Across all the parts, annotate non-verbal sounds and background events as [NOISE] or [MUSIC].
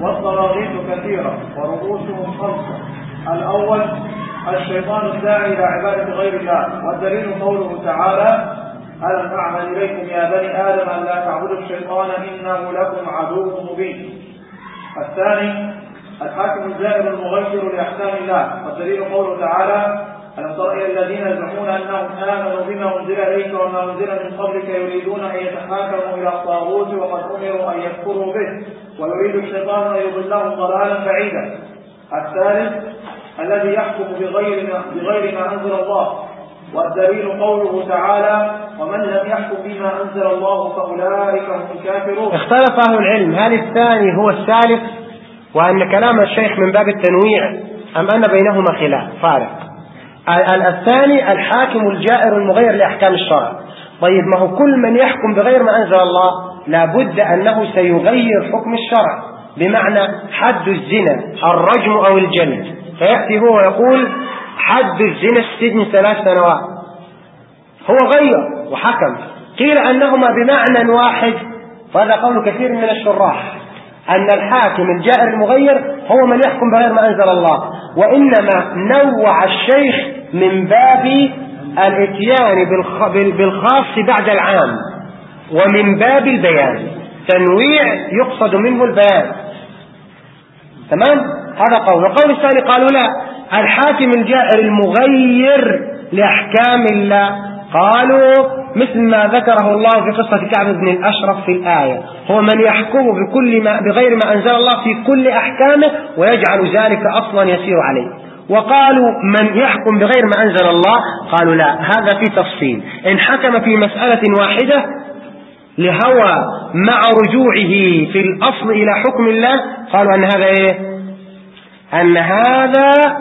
والطواغيت كثيرة ورؤوسهم خمسة. الأول الشيطان الداعي إلى عبادة غير الله والدليل قوله تعالى ألم أعمل إليكم يا بني آدم أن لا تعبدوا الشيطان إنه لكم عدو مبين. الثاني الحاكم الزائر المغير لأحكام الله والدليل قوله تعالى ألم تر إلى الذين يزعمون أنهم آمنوا بما أنزل إليك وما أنزل من قبلك يريدون أن يتحاكموا إلى الطاغوت وقد أمروا أن يكفروا به. ويريد الشيطان أن يضلهم ضلالا بعيدا. الثالث الذي يحكم بغير ما, بغير ما أنزل الله. والدليل قوله تعالى ومن لم يحكم بما أنزل الله فأولئك هم الكافرون. اختلف أهل العلم. هل الثاني هو الثالث وأن كلام الشيخ من باب التنويع أم أن بينهما خلاف؟ فارق. الثاني الحاكم الجائر المغير لأحكام الشرع. طيب ما هو كل من يحكم بغير ما أنزل الله لابد أنه سيغير حكم الشرع. بمعنى حد الزنا الرجم أو الجلد. فيأتي هو ويقول حد الزنا السجن ثلاث سنوات. هو غير وحكم. قيل أنهما بمعنى واحد وهذا قول كثير من الشراح. أن الحاكم الجائر المغير هو من يحكم بغير ما أنزل الله وإنما نوع الشيخ من باب الإتيان بالخاص بعد العام ومن باب البيان. تنويع يقصد منه البيان. تمام؟ هذا قول. القول الثاني قالوا لا الحاكم الجائر المغير لأحكام الله. قالوا مثل ما ذكره الله في قصة كعب بن الأشرف في الآية. هو من يحكم بكل ما بغير ما أنزل الله في كل أحكامه ويجعل ذلك أصلا يسير عليه. وقالوا من يحكم بغير ما أنزل الله؟ قالوا لا هذا في تفصيل. إن حكم في مسألة واحدة لهوى مع رجوعه في الأصل إلى حكم الله قالوا أن هذا إيه؟ أن هذا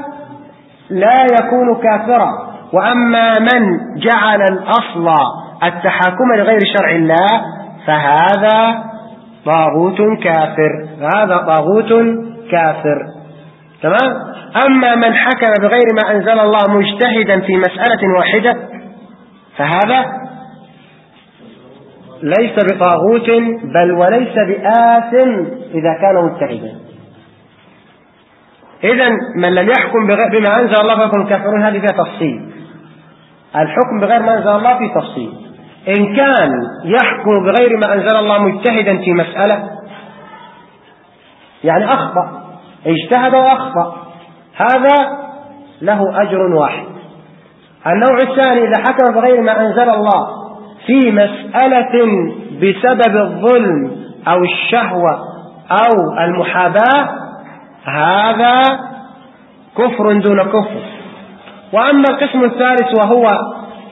لا يكون كافرا. وأما من جعل الأصل التحاكم لغير شرع الله فهذا طاغوت كافر. هذا طاغوت كافر. تمام؟ أما من حكم بغير ما أنزل الله مجتهدا في مسألة واحدة فهذا ليس بطاغوت بل وليس بآثم إذا كان مجتهدا. إذا من لم يحكم بما أنزل الله فيكون كافرون هذه فيها تفصيل. الحكم بغير ما أنزل الله في تفصيل. إن كان يحكم بغير ما أنزل الله مجتهدا في مسألة يعني أخطأ اجتهد وأخطأ هذا له أجر واحد. النوع الثاني إذا حكم بغير ما أنزل الله في مسألة بسبب الظلم أو الشهوة أو المحاباة هذا كفر دون كفر. وأما القسم الثالث وهو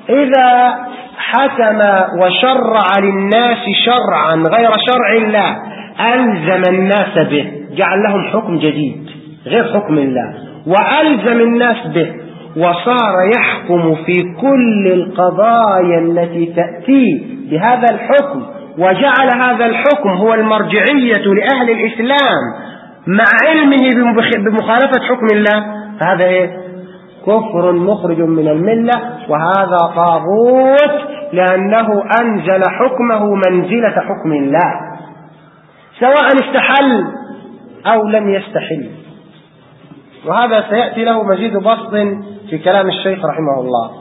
إذا حكم وشرع للناس شرعا غير شرع الله ألزم الناس به جعل لهم حكم جديد غير حكم الله. وألزم الناس به وصار يحكم في كل القضايا التي تأتي بهذا الحكم. وجعل هذا الحكم هو المرجعية لأهل الإسلام مع علمه بمخالفة حكم الله. فهذا إيه؟ كفر مخرج من الملة وهذا طاغوت لأنه أنزل حكمه منزلة حكم الله. سواء استحل أو لم يستحل. وهذا سيأتي له مزيد بسط في كلام الشيخ رحمه الله.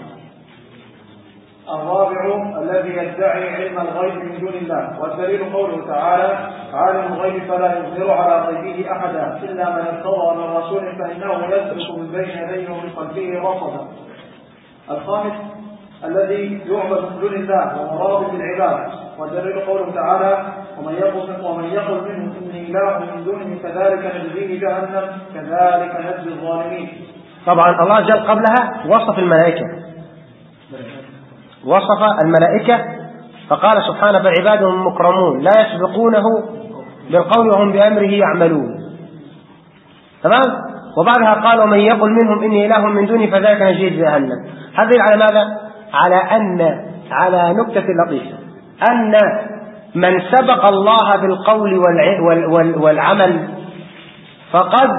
الذي يدعي علم الغيب من دون الله. والدليل قوله تعالى عالم الغيب فلا يظهر على غيبه أحدا إلا من ارتضى من رسول فإنه يسلك من بين يديه ومن خلفه رصدا. الخامس الذي يعبد من دون الله ومراد بالعباد. والدليل قوله تعالى ومن يقل ومن يقل منه إني إله من دونه كذلك نجزيه جهنم كذلك نجزي الظالمين. طبعا الله جل قبلها وصف الملائكة. وصف الملائكة فقال سبحانه بل عباده مكرمون لا يسبقونه بالقول وهم بأمره يعملون. تمام؟ وبعدها قال ومن يقل منهم إني إله من دوني فذلك نجيد جهنم. هذا على ماذا؟ على أن على نكتة لطيفة. أن من سبق الله بالقول والعمل فقد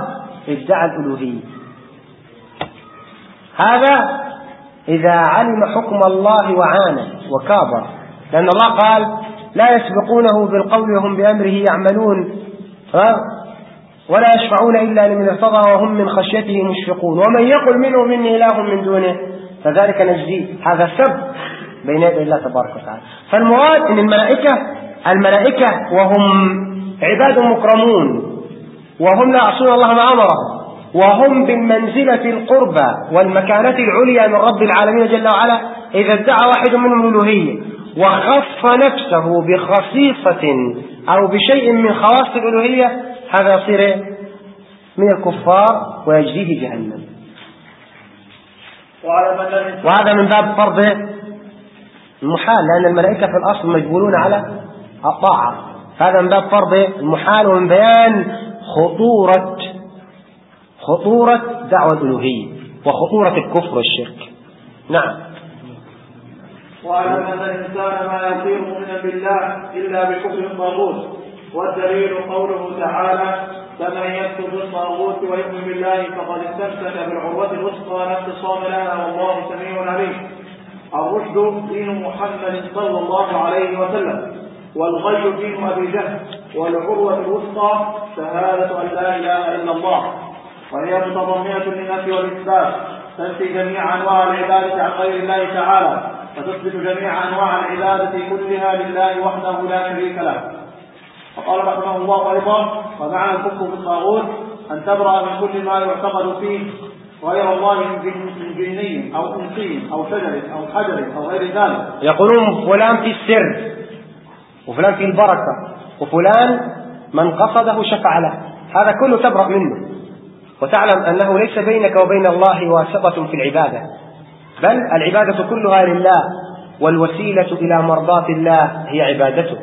ادعى الألوهية. هذا إذا علم حكم الله وعانى وكابر. لأن الله قال لا يسبقونه بالقول وهم بأمره يعملون. ولا يشفعون إلا لمن ارتضى وهم من خشيته مشفقون. ومن يقل منهم إني إله من دونه. فذلك نجزيه هذا سب بين يدي الله تبارك وتعالى. فالمراد أن الملائكة الملائكة وهم عباد مكرمون. وهم لا يعصون الله ما أمرهم. وهم بالمنزلة القربى والمكانة العليا من رب العالمين جل وعلا. إذا ادعى واحد منهم الألوهية وخص نفسه بخصيصة أو بشيء من خواص الألوهية هذا يصير من الكفار ويجزيه جهنم. وهذا من باب فرض المحال لأن الملائكة في الأصل مجبولون على الطاعة. هذا من باب فرض المحال ومن بيان خطورة خطورة دعوة الألوهية وخطورة الكفر والشرك. نعم. وأعلم أن الإنسان ما يصير مؤمنا بالله إلا بكفر الطاغوت والدليل قوله تعالى فمن يكفر بالطاغوت ويؤمن بالله فقد استمسك بالعروة الوثقى لا انفصام لها والله سميع عليم. الرشد دين محمد صلى الله عليه وسلم والغي دين أبي جهل والعروة الوثقى شهادة أن لا إله إلا الله. وهي متضمنة للنفي والإثبات. تنفي جميع أنواع العبادة عن غير الله تعالى وتثبت جميع أنواع العبادة كلها لله وحده لا شريك له. وقال رحمه الله أيضا ومعنى الكفر بالطاغوت أن تبرأ من كل ما يعتقد فيه غير الله من جني أو إنسي أو شجر أو حجر أو غير ذلك. يقولون فلان في السر وفلان في البركة وفلان من قصده شفع له. هذا كله تبرأ منه. وتعلم أنه ليس بينك وبين الله واسطة في العبادة بل العبادة كلها لله والوسيلة إلى مرضاة الله هي عبادته.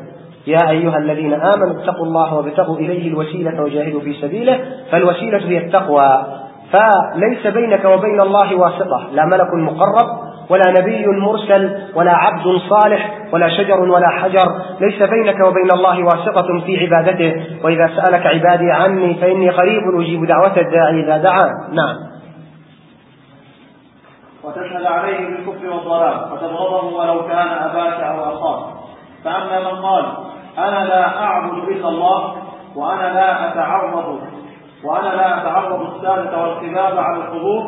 يا أيها الذين آمنوا اتقوا الله وابتغوا إليه الوسيلة وجاهدوا في سبيله فالوسيلة هي التقوى. فليس بينك وبين الله واسطة لا ملك مقرب ولا نبي مرسل ولا عبد صالح ولا شجر ولا حجر. ليس بينك وبين الله واسطة في عبادته. وإذا سألك عبادي عني فإني قريب أجيب دعوة الداعي إذا دعان نعم. وتشهد عليه بالكفر والضلال وتبغضه ولو كان أباك أو أخاك. فأما من قال أنا لا أعبد إلا الله وأنا لا أتعرض وأنا لا أتعرض السادة والكذاب على القبور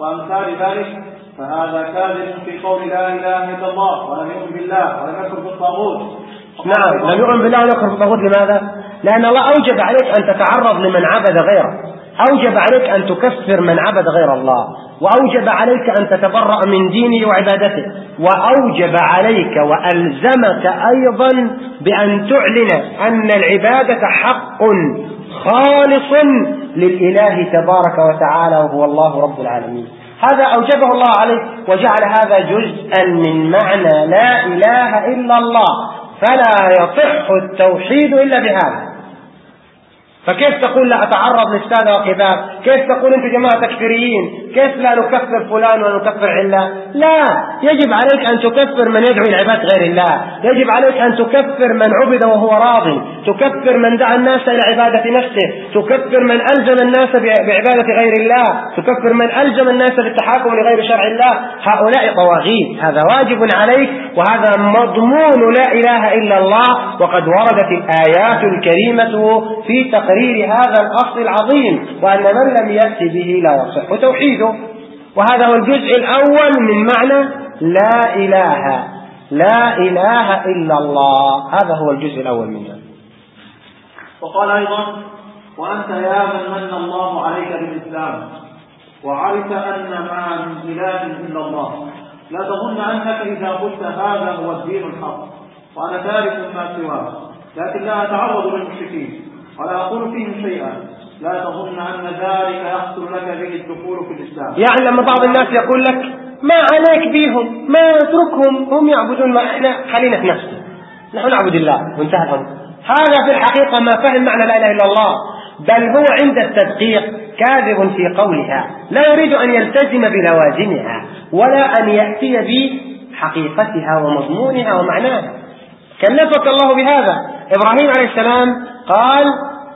وأمثال ذلك فهذا كاذب في قول لا إله إلا الله ولم يؤمن بالله ولم يكفر بالطاغوت نعم لم يؤمن بالله ولم يكفر بالطاغوت لماذا؟ لأن الله أوجب عليك أن تتعرض لمن عبد غيره أوجب عليك أن تكفر من عبد غير الله وأوجب عليك أن تتبرأ من دينه وعبادته وأوجب عليك وألزمك أيضا بأن تعلن أن العبادة حق خالص للإله تبارك وتعالى وهو الله رب العالمين. هذا أوجبه الله عليه وجعل هذا جزءا من معنى لا إله إلا الله. فلا يصح التوحيد إلا بهذا. فكيف تقول لا أتعرض للسادة وكذاب كيف تقول أنتم جماعة تكفيريين؟ كيف لا نكفر فلان ونكفر علة؟ لا. يجب عليك أن تكفر من يدعو إلى عبادة غير الله. يجب عليك أن تكفر من عبد وهو راض تكفر من دعا الناس إلى عبادة نفسه. تكفر من ألزم الناس بعبادة غير الله. تكفر من ألزم الناس بالتحاكم لغير شرع الله. هؤلاء طواغيت. هذا واجب عليك وهذا مضمون لا إله إلا الله. وقد وردت الآيات الكريمة في تقرير تقرير هذا الأصل العظيم. وأن من لم يأتي به لا يصح توحيده وهذا هو الجزء الأول من معنى لا إله. لا إله إلا الله. هذا هو الجزء الأول منه. وقال أيضا وأنت يا من من الله عليك بالإسلام وعرف أن ما من إله إلا الله. لا تظن أنك إذا قلت هذا هو الدين الحق وأنا تارك ما سواه لكن لا أتعرض للمشركين ولا أقول فيهم شيئا. لا تظن أن ذلك يحصل لك به الدخول في الإسلام. يعني لما بعض الناس يقول لك ما عليك بهم ما اتركهم هم يعبدون ما إحنا خلينا في نفسنا. نحن نعبد الله وانتهى هذا في الحقيقة ما فهم معنى لا إله إلا الله بل هو عند التدقيق كاذب في قولها لا يريد أن يلتزم بلوازمها ولا أن يأتي بحقيقتها ومضمونها ومعناها. كلفك الله بهذا. إبراهيم عليه السلام قال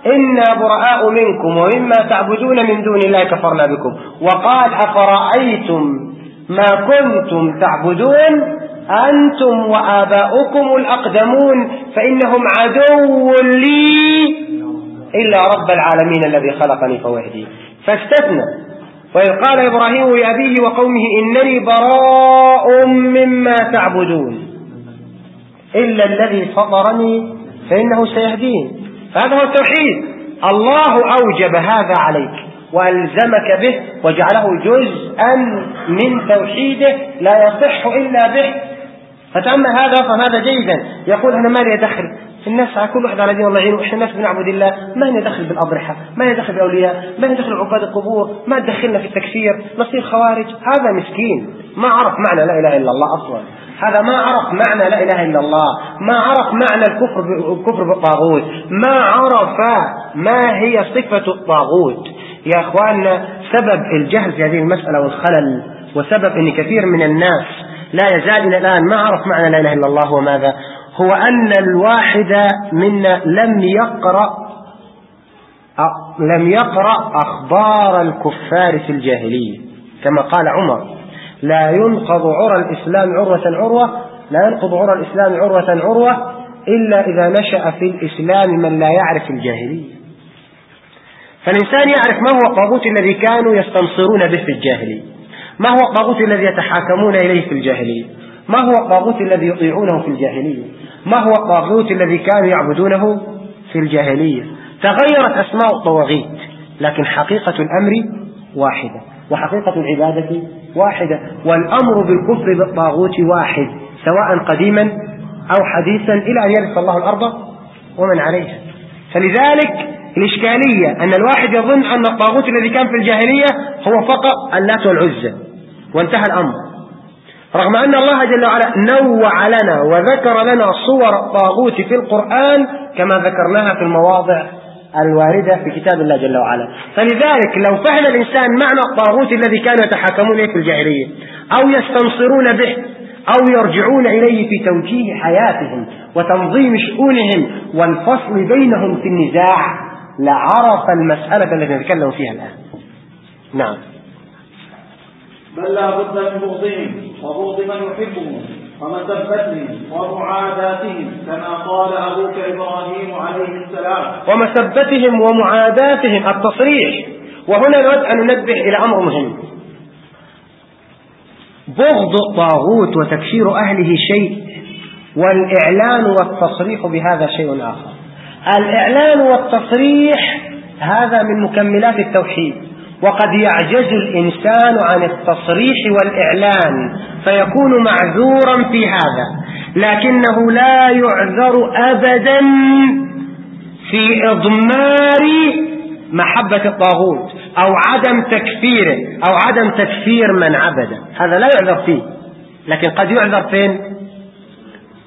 إنا براء منكم ومما تعبدون من دون الله كفرنا بكم وقال أفرأيتم ما كنتم تعبدون أنتم وآباؤكم الأقدمون فإنهم عدو لي إلا رب العالمين الذي خلقني فهو فاستثنى وإذ قال إبراهيم لأبيه وقومه إنني براء مما تعبدون إلا الذي فطرني فإنه سيهدين فهذا هو التوحيد. الله أوجب هذا عليك وألزمك به وجعله جزءا من توحيده لا يصح إلا به. فتأمل هذا وافهم هذا جيدا. يقول أنا ما لي دخل الناس كل واحد على دين الله يعينه الناس بنعبد الله. ما لنا دخل بالأضرحة ما لنا دخل بالأولياء ما لنا دخل بعباد القبور ما دخلنا في التكفير نصير خوارج. هذا مسكين. ما عرف معنى لا إله إلا الله أصلا. هذا ما عرف معنى لا إله إلا الله ما عرف معنى الكفر الكفر بالطاغوت ما عرف ما هي صفة الطاغوت. يا إخواننا سبب الجهل في هذه المسألة والخلل وسبب إن كثير من الناس لا يزال إلى الآن ما عرف معنى لا إله إلا الله وماذا هو أن الواحد منا لم يقرأ لم يقرأ أخبار الكفار في الجاهلية كما قال عمر. لا ينقض عرى الإسلام عروة عروة لا ينقض عرى الإسلام عروة عروة إلا إذا نشأ في الإسلام من لا يعرف الجاهلية. فالإنسان يعرف ما هو الطاغوت الذي كانوا يستنصرون به في الجاهلية. ما هو الطاغوت الذي يتحاكمون إليه في الجاهلية؟ ما هو الطاغوت الذي يطيعونه في الجاهلية؟ ما هو الطاغوت الذي كانوا يعبدونه في الجاهلية؟ تغيرت أسماء الطواغيت لكن حقيقة الأمر واحدة وحقيقة العبادة واحدة. والأمر بالكفر بالطاغوت واحد سواء قديما أو حديثا إلى أن يرث الله الأرض ومن عليها. فلذلك الإشكالية أن الواحد يظن أن الطاغوت الذي كان في الجاهلية هو فقط اللات والعزى وانتهى الأمر. رغم أن الله جل وعلا نوع لنا وذكر لنا صور الطاغوت في القرآن كما ذكرناها في المواضع الواردة في كتاب الله جل وعلا. فلذلك لو فهم الإنسان معنى الطاغوت الذي كانوا يتحاكمون إليه في الجاهلية أو يستنصرون به أو يرجعون إليه في توجيه حياتهم وتنظيم شؤونهم والفصل بينهم في النزاع لعرف المسألة التي نتكلم فيها الآن. نعم. بل لا بد من بغضهم وبغض من ومسبتهم ومعاداتهم كما قال أبوك إبراهيم عليه السلام. ومسبتهم ومعاداتهم التصريح. وهنا نود أن ننبه إلى أمر مهم. بغض الطاغوت وتكفير أهله شيء والإعلان والتصريح بهذا شيء آخر. الإعلان والتصريح هذا من مكملات التوحيد. وقد يعجز الإنسان عن التصريح والإعلان فيكون معذورا في هذا لكنه لا يعذر أبدا في إضمار محبة الطاغوت أو عدم تكفيره أو عدم تكفير من عبده. هذا لا يعذر فيه لكن قد يعذر فين؟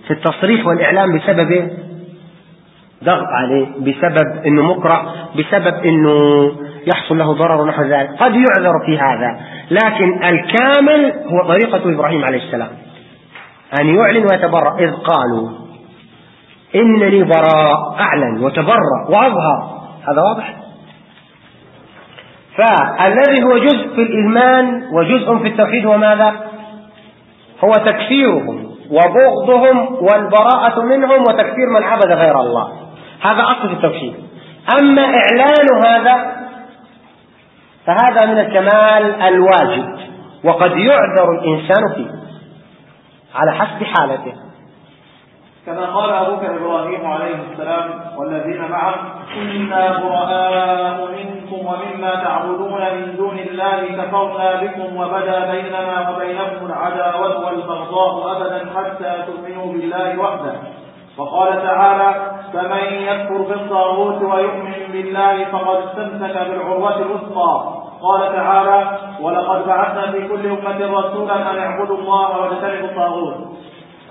في التصريح والإعلام بسبب ضغط عليه بسبب أنه مقرأ بسبب أنه يحصل له ضرر ونحو ذلك. قد يعذر في هذا لكن الكامل هو طريقة إبراهيم عليه السلام. أن يعلن ويتبرأ. إذ قالوا إنني براء أعلن وتبرأ وأظهر. هذا واضح؟ فالذي هو جزء في الإيمان وجزء في التوحيد هو ماذا؟ هو تكفيرهم وبغضهم والبراءة منهم وتكفير من عبد غير الله. هذا أصل التوحيد. أما إعلان هذا فهذا من الكمال الواجب وقد يعذر الإنسان فيه على حسب حالته. كما قال أبوك إبراهيم عليه السلام والذين معه إنا براء منكم ومما تعبدون من دون الله كفرنا بكم وبدا بيننا وبينكم العداوة والبغضاء أبدا حتى تؤمنوا بالله وحده. وقال تعالى فمن يكفر بالطاغوت ويؤمن بالله فقد استمسك بالعروة الوثقى. قال تعالى ولقد بعثنا في كل أمة رسولا أن اعبدوا الله واجتنبوا الطاغوت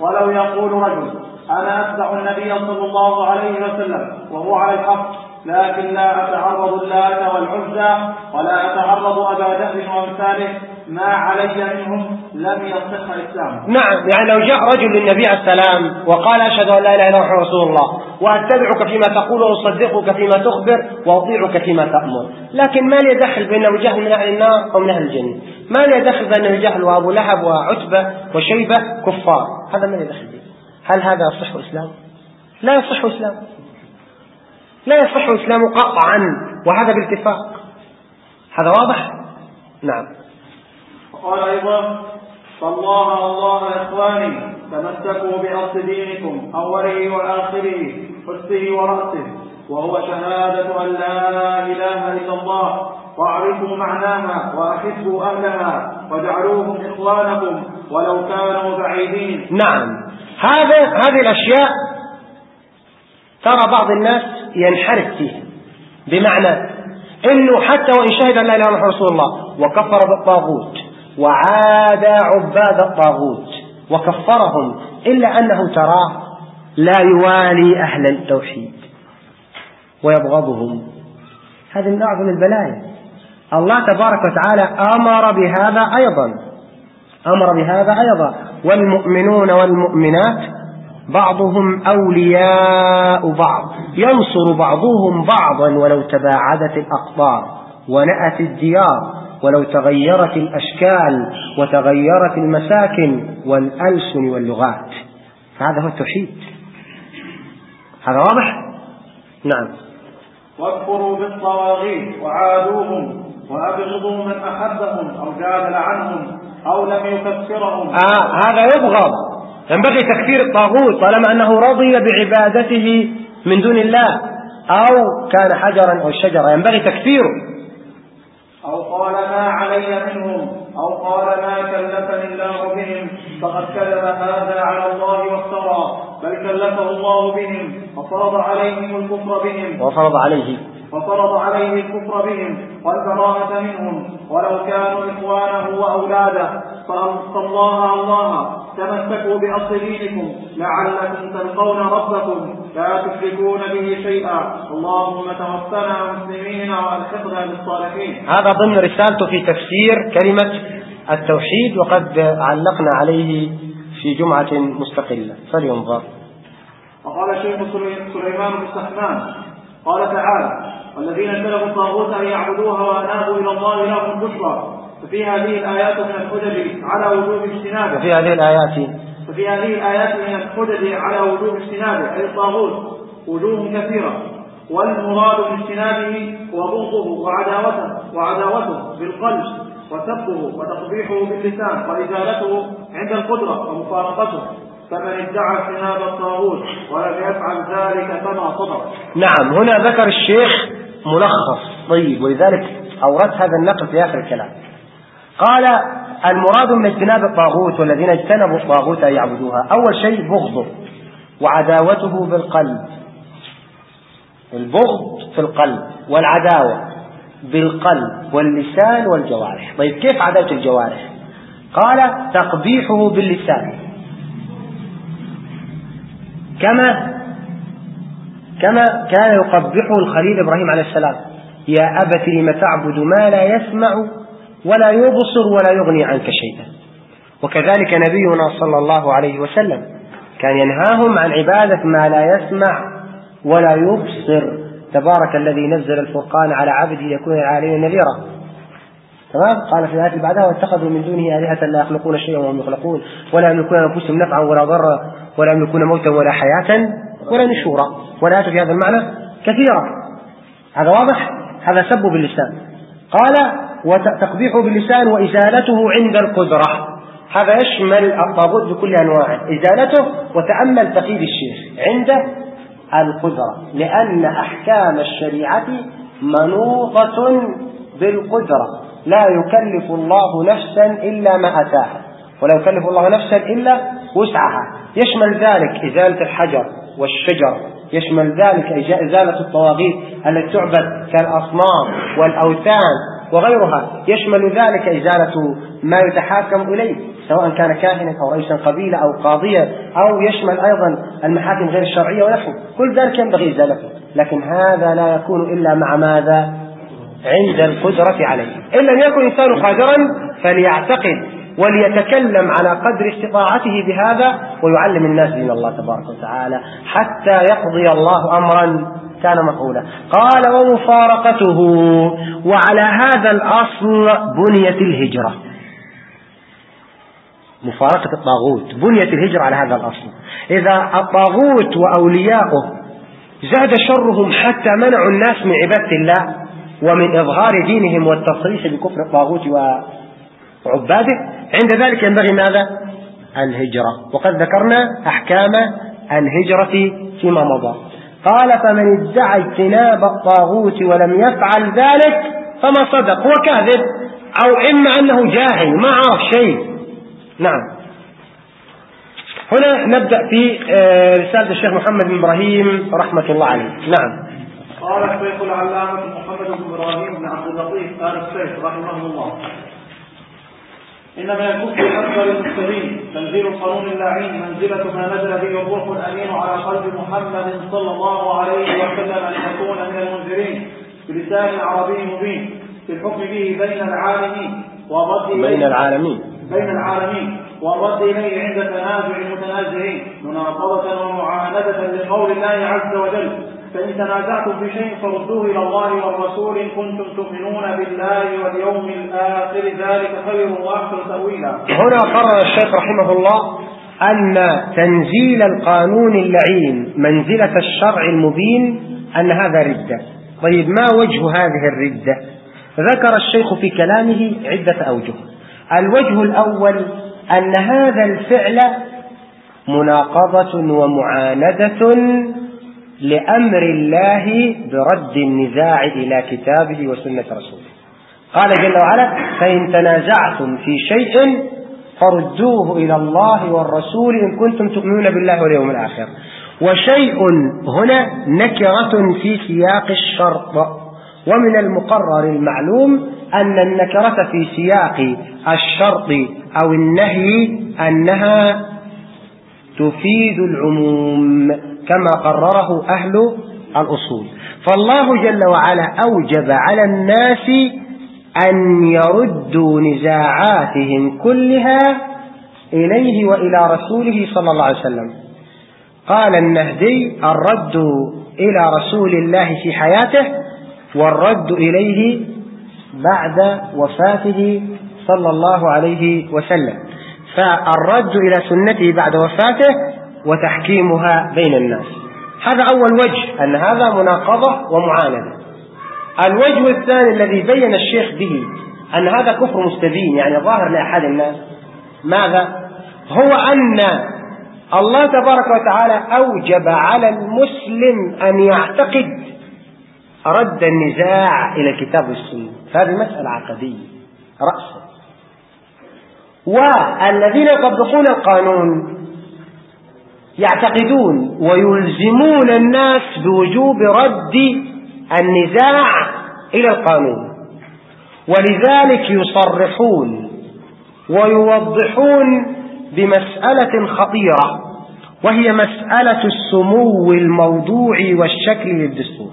ولو يقول رجل أنا أتبع النبي صلى الله عليه وسلم وهو على الحق لكن لا أتعرض اللات والعزى ولا أتعرض أبا جهل وأمثاله ما علي منهم لم يصح الإسلام. نعم يعني لو جاء رجل للنبي عليه السلام وقال أشهد أن لا إله إلا الله رسول الله وأتبعك فيما تقول وأصدقك فيما تخبر وأطيعك فيما تأمر. لكن ما لي دخل بأنه جهل من أهل النار أو من أهل الجنة؟ ما لي دخل بأنه جهل وأبو لهب وعتبة وشيبة كفار؟ هذا ما لي دخل به. هل هذا يصح إسلام لا يصح إسلام لا يصح الإسلام قطعا وهذا باتفاق هذا واضح؟ نعم. وقال أيضا فالله الله إخواني تمسكوا بأصل دينكم أوله وآخره حسه ورأسه وهو شهادة أن لا إله إلا الله واعرفوا معناها وأحبوا أهلها واجعلوهم إخوانكم ولو كانوا بعيدين. نعم. هذا هذه الأشياء ترى بعض الناس ينحرف فيها بمعنى إنه حتى وإن شهد أن لا إله إلا الله الله وكفر بالطاغوت وعاد عباد الطاغوت وكفرهم إلا أنه تراه لا يوالي أهل التوحيد ويبغضهم. هذه من أعظم البلايا. الله تبارك وتعالى أمر بهذا أيضا. أمر بهذا أيضا. والمؤمنون والمؤمنات بعضهم أولياء بعض. ينصر بعضهم بعضا ولو تباعدت الأقطار ونأت الديار. ولو تغيرت الأشكال وتغيرت المساكن والألسن واللغات. فهذا هو التوحيد. هذا واضح؟ نعم. واكفروا بالطواغيت وعادوهم وأبغضوا من أحبهم أو جادل عنهم أو لم يكفرهم. آه هذا يبغض. ينبغي تكفير الطاغوت طالما أنه رضي بعبادته من دون الله أو كان حجرا أو شجرة. ينبغي تكفيره. أو قال ما علي منهم أو قال ما كلفني الله بهم فقد كذب هذا على الله وافترى بل كلفه الله بهم وفرض عليهم الكفر بهم. وفرض عليه وفرض عليه الكفر بهم والبراءة منهم. ولو كانوا إخوانه وأولاده. فالله الله تمسكوا بأصل دينكم. لعلكم تلقون ربكم. لا تشركون به شيئا. اللهم توفنا مسلمين وألحقنا بالصالحين. هذا ضمن رسالته في تفسير كلمة التوحيد وقد علقنا عليه في جمعة مستقلة. فلينظر. وقال الشيخ سليمان بن قال تعالى والذين اجتنبوا الطاغوت أن يعبدوها وأنابوا إلى الله لهم البشرى ففي هذه الآيات من الحجج على وجوب اجتنابه. ففي هذه الآيات ففي هذه الآيات من الحجج على وجوب اجتنابه. أي الطاغوت وجوه كثيرة. والمراد باجتنابه هو بغضه وعداوته وعداوته بالقلب وسبه وتقبيحه باللسان وإزالته عند القدرة ومفارقته. فمن ادعى اجتناب الطاغوت ولم يفعل ذلك فما صدر نعم هنا ذكر الشيخ ملخص طيب ولذلك أورد هذا النقل في آخر الكلام. قال المراد من اجتناب الطاغوت والذين اجتنبوا الطاغوت أن يعبدوها أول شيء بغضه وعداوته بالقلب البغض في القلب والعداوة بالقلب واللسان والجوارح. طيب كيف عداوة الجوارح؟ قال تقبيحه باللسان. كما كما كان يقبحه الخليل إبراهيم عليه السلام. يا أبت لم تعبد ما لا يسمع ولا يبصر ولا يغني عنك شيئا. وكذلك نبينا صلى الله عليه وسلم كان ينهاهم عن عبادة ما لا يسمع ولا يبصر. تبارك الذي نزل الفرقان على عبده يكون العالمين نذيرا. تمام؟ قال في الآية بعدها واتخذوا من دونه آلهة لا يخلقون شيئا وهم يخلقون ولا يملكون أنفسهم نفعا ولا ضرا ولا يملكون موتا ولا حياة ولا نشورا. والآيات في هذا المعنى كثيرة. هذا واضح؟ هذا سب باللسان. قال وتقبيحه باللسان وإزالته عند القدرة. هذا يشمل الطاغوت بكل أنواعه. إزالته وتأمل تقييد الشيخ عند القدرة لأن أحكام الشريعة منوطة بالقدرة. لا يكلف الله نفسا إلا ما أتاها. ولا يكلف الله نفسا إلا وسعها. يشمل ذلك إزالة الحجر والشجر. يشمل ذلك إزالة الطواغيت التي تعبد كالأصنام والأوثان وغيرها. يشمل ذلك إزالة ما يتحاكم إليه سواء كان كاهنا أو رئيسا قبيلة أو قاضيا أو يشمل أيضا المحاكم غير الشرعية ونحو. كل ذلك ينبغي إزالته. لكن هذا لا يكون إلا مع ماذا؟ عند القدرة عليه. إن لم يكن إنسان قادرا فليعتقد وليتكلم على قدر استطاعته بهذا ويعلم الناس دين الله تبارك وتعالى حتى يقضي الله أمرا كان مفعولا. قال ومفارقته وعلى هذا الأصل بنيت الهجرة. مفارقة الطاغوت بنيت الهجرة على هذا الأصل. إذا الطاغوت وأولياؤه زاد شرهم حتى منعوا الناس من عبادة الله ومن إظهار دينهم والتصريح بكفر الطاغوت وعباده عند ذلك ينبغي ماذا؟ الهجرة. وقد ذكرنا أحكام الهجرة فيما مضى. قال فمن ادعى اجتناب الطاغوت ولم يفعل ذلك فما صدق. هو كاذب أو إما أنه جاهل ما عرف شيء. نعم. هنا نبدأ في آه، رسالة الشيخ محمد بن إبراهيم رحمة الله عليه. نعم. قال الشيخ العلامة محمد بن إبراهيم بن عبد اللطيف آل الشيخ رحمه الله. إن من الكفر أكبر المرسلين تنزيل القانون اللعين منزلة ما نزل به الروح الأمين على قلب محمد صلى الله عليه وسلم ليكون من المنذرين بلسان عربي مبين في الحكم به بين العالمين والرد بين العالمين. بين العالمين والرد إليه عند تنازع المتنازعين مناقضة ومعاندة لقول الله عز وجل. فإن تنازعتم في شيء فردوه إلى الله والرسول إن كنتم تؤمنون بالله واليوم الآخر ذلك خير وأحسن تأويلا. هنا قرر الشيخ رحمه الله أن تنزيل القانون اللعين منزلة الشرع المبين أن هذا ردة. طيب ما وجه هذه الردة؟ ذكر الشيخ في كلامه عدة أوجه. الوجه الأول أن هذا الفعل مناقضة ومعاندة لأمر الله برد النزاع إلى كتابه وسنة رسوله. قال جل وعلا فإن تنازعتم في شيء فردوه إلى الله والرسول إن كنتم تؤمنون بالله واليوم الآخر. وشيء هنا نكرة في سياق الشرط. ومن المقرر المعلوم أن النكرة في سياق الشرط أو النهي أنها تفيد العموم. كما قرره أهل الأصول. فالله جل وعلا أوجب على الناس أن يردوا نزاعاتهم كلها إليه وإلى رسوله صلى الله عليه وسلم. قال النهدي الرد إلى رسول الله في حياته والرد إليه بعد وفاته صلى الله عليه وسلم. فالرد إلى سنته بعد وفاته وتحكيمها بين الناس. هذا أول وجه أن هذا مناقضة ومعاندة. الوجه الثاني الذي بين الشيخ به أن هذا كفر مستبين يعني ظاهر لأحد الناس. ماذا؟ هو أن الله تبارك وتعالى أوجب على المسلم أن يعتقد رد النزاع إلى الكتاب والسنة فهذه مسألة عقدية رأسا والذين يطبقون القانون يعتقدون ويلزمون الناس بوجوب رد النزاع إلى القانون. ولذلك يصرحون ويوضحون بمسألة خطيرة وهي مسألة السمو الموضوعي والشكل للدستور.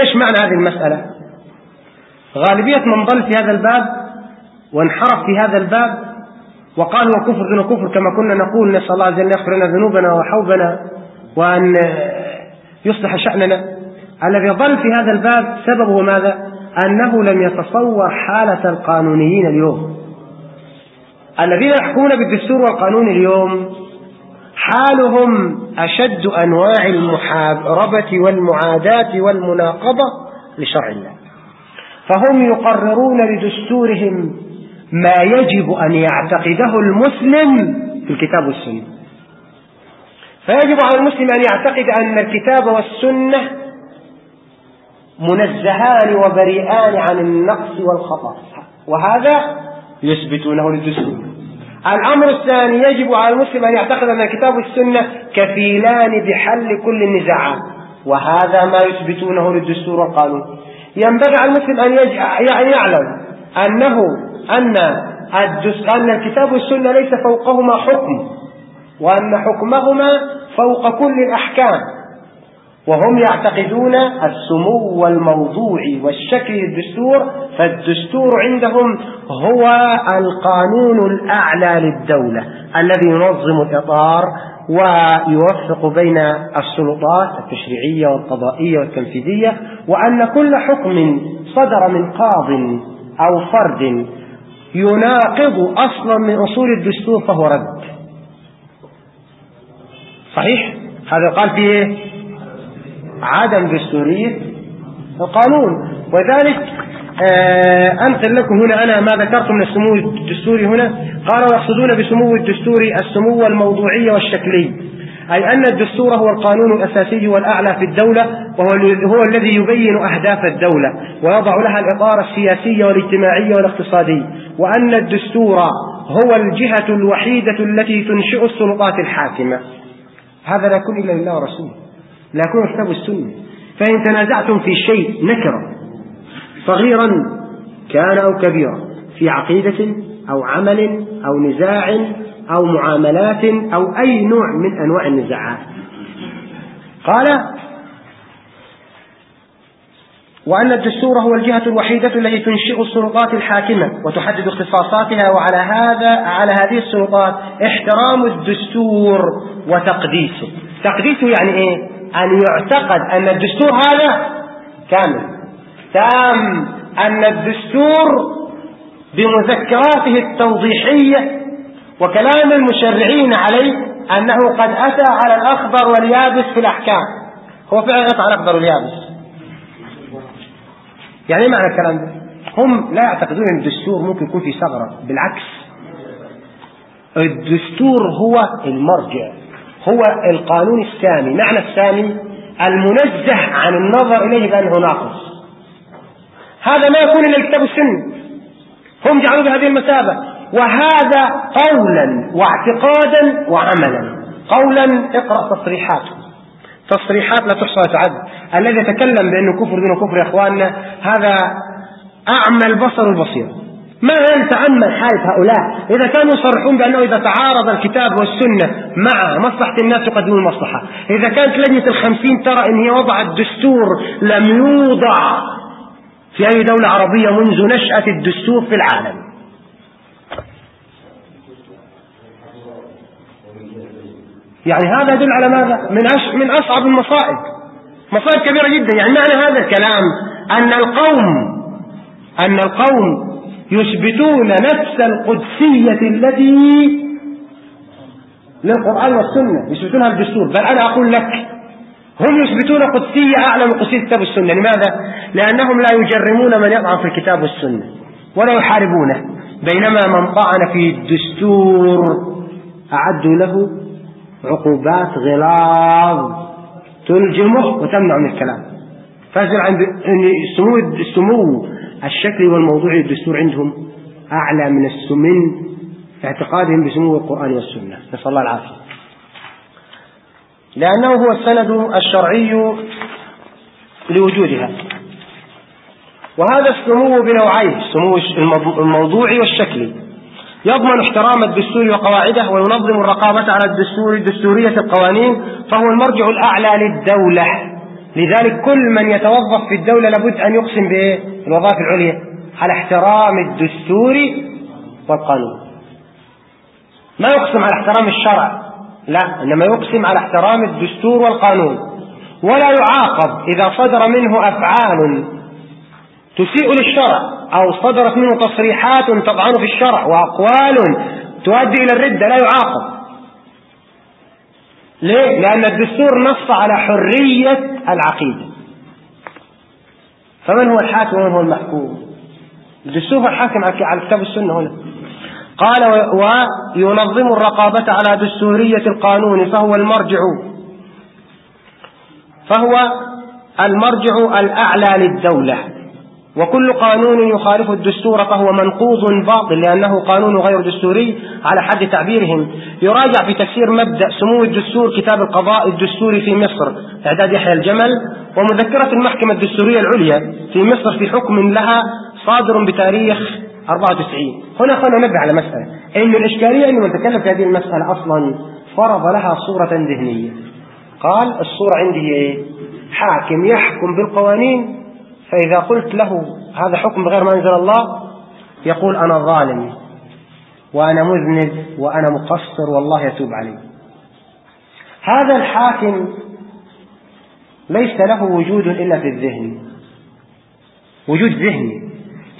إيش معنى هذه المسألة؟ غالبية من ضل في هذا الباب وانحرف في هذا الباب وقال هو كفر دون كفر كما كنا نقول نسأل الله عز وجل يغفر لنا ذنوبنا وحوبنا وأن يصلح شأننا. الذي ضل في هذا الباب سببه ماذا؟ أنه لم يتصور حالة القانونيين اليوم. الذين يحكمون بالدستور والقانون اليوم حالهم أشد أنواع المحاربة والمعاداة والمناقضة لشرع الله. فهم يقررون لدستورهم ما يجب أن يعتقده المسلم في الكتاب والسنة. فيجب على المسلم أن يعتقد أن الكتاب والسنة منزهان وبريئان عن النقص والخطأ وهذا يثبتونه للدستور الأمر الثاني يجب على المسلم أن يعتقد أن الكتاب والسنة كفيلان بحل كل النزاعات وهذا ما يثبتونه للدستور والقانون. ينبغي على المسلم أن يعلم أنه أن أن الكتاب والسنة ليس فوقهما حكم وأن حكمهما فوق كل الأحكام. وهم يعتقدون السمو الموضوعي والشكل للدستور فالدستور عندهم هو القانون الأعلى للدولة الذي ينظم الإطار ويوفق بين السلطات التشريعية والقضائية والتنفيذية وأن كل حكم صدر من قاض أو فرد يناقض أصلا من أصول الدستور فهو رد. صحيح؟ هذا قال فيه إيه؟ عدم دستورية القانون. وذلك آه، أمثل لكم هنا أنا ما ذكرت من السمو الدستوري هنا. قالوا يقصدون بسمو الدستوري السمو الموضوعي والشكلي أي أن الدستور هو القانون الأساسي والأعلى في الدولة وهو هو الذي يبين أهداف الدولة ويضع لها الإطار السياسي والاجتماعي والاقتصادي وأن الدستور هو الجهة الوحيدة التي تنشئ السلطات الحاكمة. هذا لا يكون إلا لله ورسوله لا يكون كتاب السنة. فإن تنازعتم في شيء نكرة صغيرا كان أو كبيرا في عقيدة أو عمل أو نزاع أو معاملات أو أي نوع من أنواع النزاعات. قال وأن الدستور هو الجهة الوحيدة التي تنشئ السلطات الحاكمة وتحدد اختصاصاتها وعلى هذا على هذه السلطات احترام الدستور وتقديسه. تقديسه يعني إيه؟ أن يعتقد أن الدستور هذا كامل. تام أن الدستور بمذكراته التوضيحية وكلام المشرعين عليه أنه قد أتى على الأخضر واليابس في الأحكام. هو فعلا أتى على الأخضر واليابس. يعني إيه معنى الكلام ده؟ هم لا يعتقدون أن الدستور ممكن يكون في ثغرة. بالعكس. الدستور هو المرجع. هو القانون السامي. معنى السامي المنزه عن النظر إليه بأنه ناقص. هذا ما يكون إلا الكتاب والسنة هم جعلوا بهذه المثابة. وهذا قولا واعتقادا وعملا. قولا اقرأ تصريحاته. تصريحات لا تحصى وتعد الذي يتكلم بأنه كفر دون كفر يا إخواننا هذا أعمى البصر البصير. ما يتأمل حالة هؤلاء؟ إذا كانوا يصرحون بأنه إذا تعارض الكتاب والسنة مع مصلحة الناس يقدمون المصلحة. إذا كانت لجنة الخمسين ترى أن هي وضعت دستور لم يوضع في أي دولة عربية منذ نشأة الدستور في العالم. يعني هذا يدل على ماذا؟ من من أصعب المصائب. مصائب كبيرة جدا. يعني معنى هذا الكلام أن القوم أن القوم يثبتون نفس القدسية التي للقرآن والسنة. يثبتونها الدستور بل أنا أقول لك هم يثبتون قدسية أعلى من قدسية الكتاب والسنة لماذا؟ لأنهم لا يجرمون من يطعن في الكتاب والسنة ولا يحاربونه. بينما من طعن في الدستور أعدوا له عقوبات غلاظ تلجمه وتمنع من الكلام. فازل عند السمو السمو الشكلي والموضوعي للدستور عندهم أعلى من السمن اعتقادهم بسمو القرآن والسنة. نسأل الله العافية. لأنه هو السند الشرعي لوجودها. وهذا السمو بنوعين السمو الموضوعي والشكلي يضمن احترام الدستور وقواعده وينظم الرقابة على الدستور الدستورية القوانين فهو المرجع الأعلى للدولة. لذلك كل من يتوظف في الدولة لابد أن يقسم بالوظائف العليا. على احترام الدستور والقانون. ما يقسم على احترام الشرع. لا إنما يقسم على احترام الدستور والقانون. ولا يعاقب إذا صدر منه أفعال تسيء للشرع أو صدرت منه تصريحات تطعن في الشرع وأقوال تؤدي إلى الردة لا يعاقب. ليه؟ لأن الدستور نص على حرية العقيدة. فمن هو الحاكم ومن هو المحكوم؟ الدستور هو الحاكم على كتاب السنة هنا. قال وينظم الرقابة على دستورية القانون فهو المرجع. فهو المرجع الأعلى للدولة. وكل قانون يخالف الدستور فهو منقوض باطل لأنه قانون غير دستوري على حد تعبيرهم. يراجع في تفسير مبدأ سمو الدستور كتاب القضاء الدستوري في مصر إعداد يحيى الجمل ومذكرة المحكمة الدستورية العليا في مصر في حكم لها صادر بتاريخ 94 هنا خلنا ننبه على مسألة. إن الإشكالية أنه نتكلم في هذه المسألة أصلا فرض لها صورة ذهنية. قال الصورة عندي إيه؟ حاكم يحكم بالقوانين فإذا قلت له هذا حكم بغير ما أنزل الله يقول أنا ظالم وأنا مذنب وأنا مقصر والله يتوب علي هذا الحاكم ليس له وجود إلا في الذهن وجود ذهني.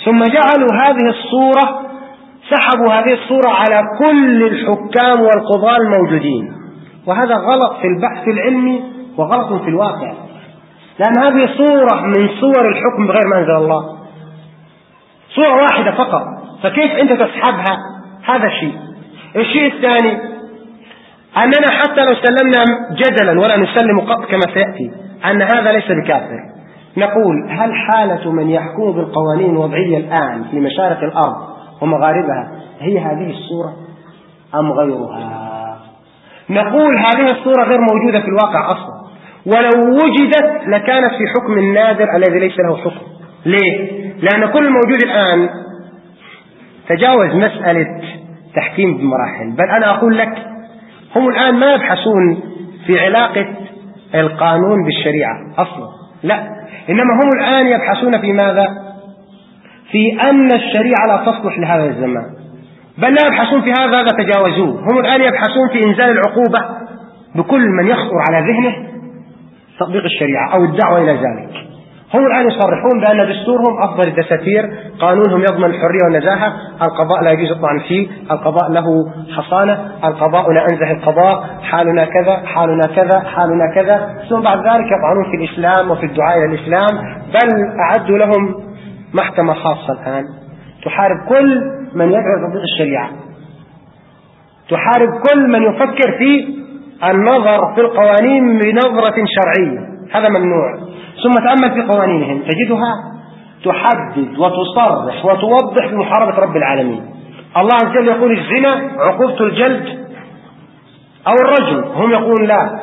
ثم جعلوا هذه الصورة سحبوا هذه الصورة على كل الحكام والقضاة الموجودين. وهذا غلط في البحث العلمي وغلط في الواقع. لأن هذه صورة من صور الحكم بغير ما أنزل الله. صورة واحدة فقط. فكيف أنت تسحبها؟ هذا شيء الشيء الثاني أننا حتى لو سلمنا جدلا ولا نسلم قط كما سيأتي أن هذا ليس بكافر. نقول هل حالة من يحكم بالقوانين الوضعية الآن في مشارق الأرض ومغاربها هي هذه الصورة أم غيرها؟ نقول هذه الصورة غير موجودة في الواقع أصلا. ولو وجدت لكانت في حكم النادر الذي ليس له حكم. ليه؟ لأن كل الموجود الآن تجاوز مسألة تحكيم بمراحل بل أنا أقول لك هم الآن ما يبحثون في علاقة القانون بالشريعة أصلا. لا. إنما هم الآن يبحثون في ماذا؟ في أن الشريعة لا تصلح لهذا الزمان. بل لا يبحثون في هذا تجاوزوه. هم الآن يبحثون في إنزال العقوبة بكل من يخطر على ذهنه. تطبيق الشريعة أو الدعوة إلى ذلك. هم الآن يصرحون بأن دستورهم أفضل الدساتير قانونهم يضمن الحرية والنزاهة القضاء لا يجوز الطعن فيه القضاء له حصانة القضاء لا أنزه القضاء حالنا كذا حالنا كذا حالنا كذا. ثم بعد ذلك يطعنون في الإسلام وفي الدعاء إلى الإسلام بل أعدوا لهم محكمة خاصة الآن. تحارب كل من يدعو تطبيق الشريعة. تحارب كل من يفكر في النظر في القوانين بنظرة شرعية. هذا ممنوع. ثم تأمل في قوانينهم. تجدها تحدد وتصرح وتوضح بمحاربة رب العالمين. الله عز وجل يقول الزنا عقوبة الجلد أو الرجل. هم يقولون لا.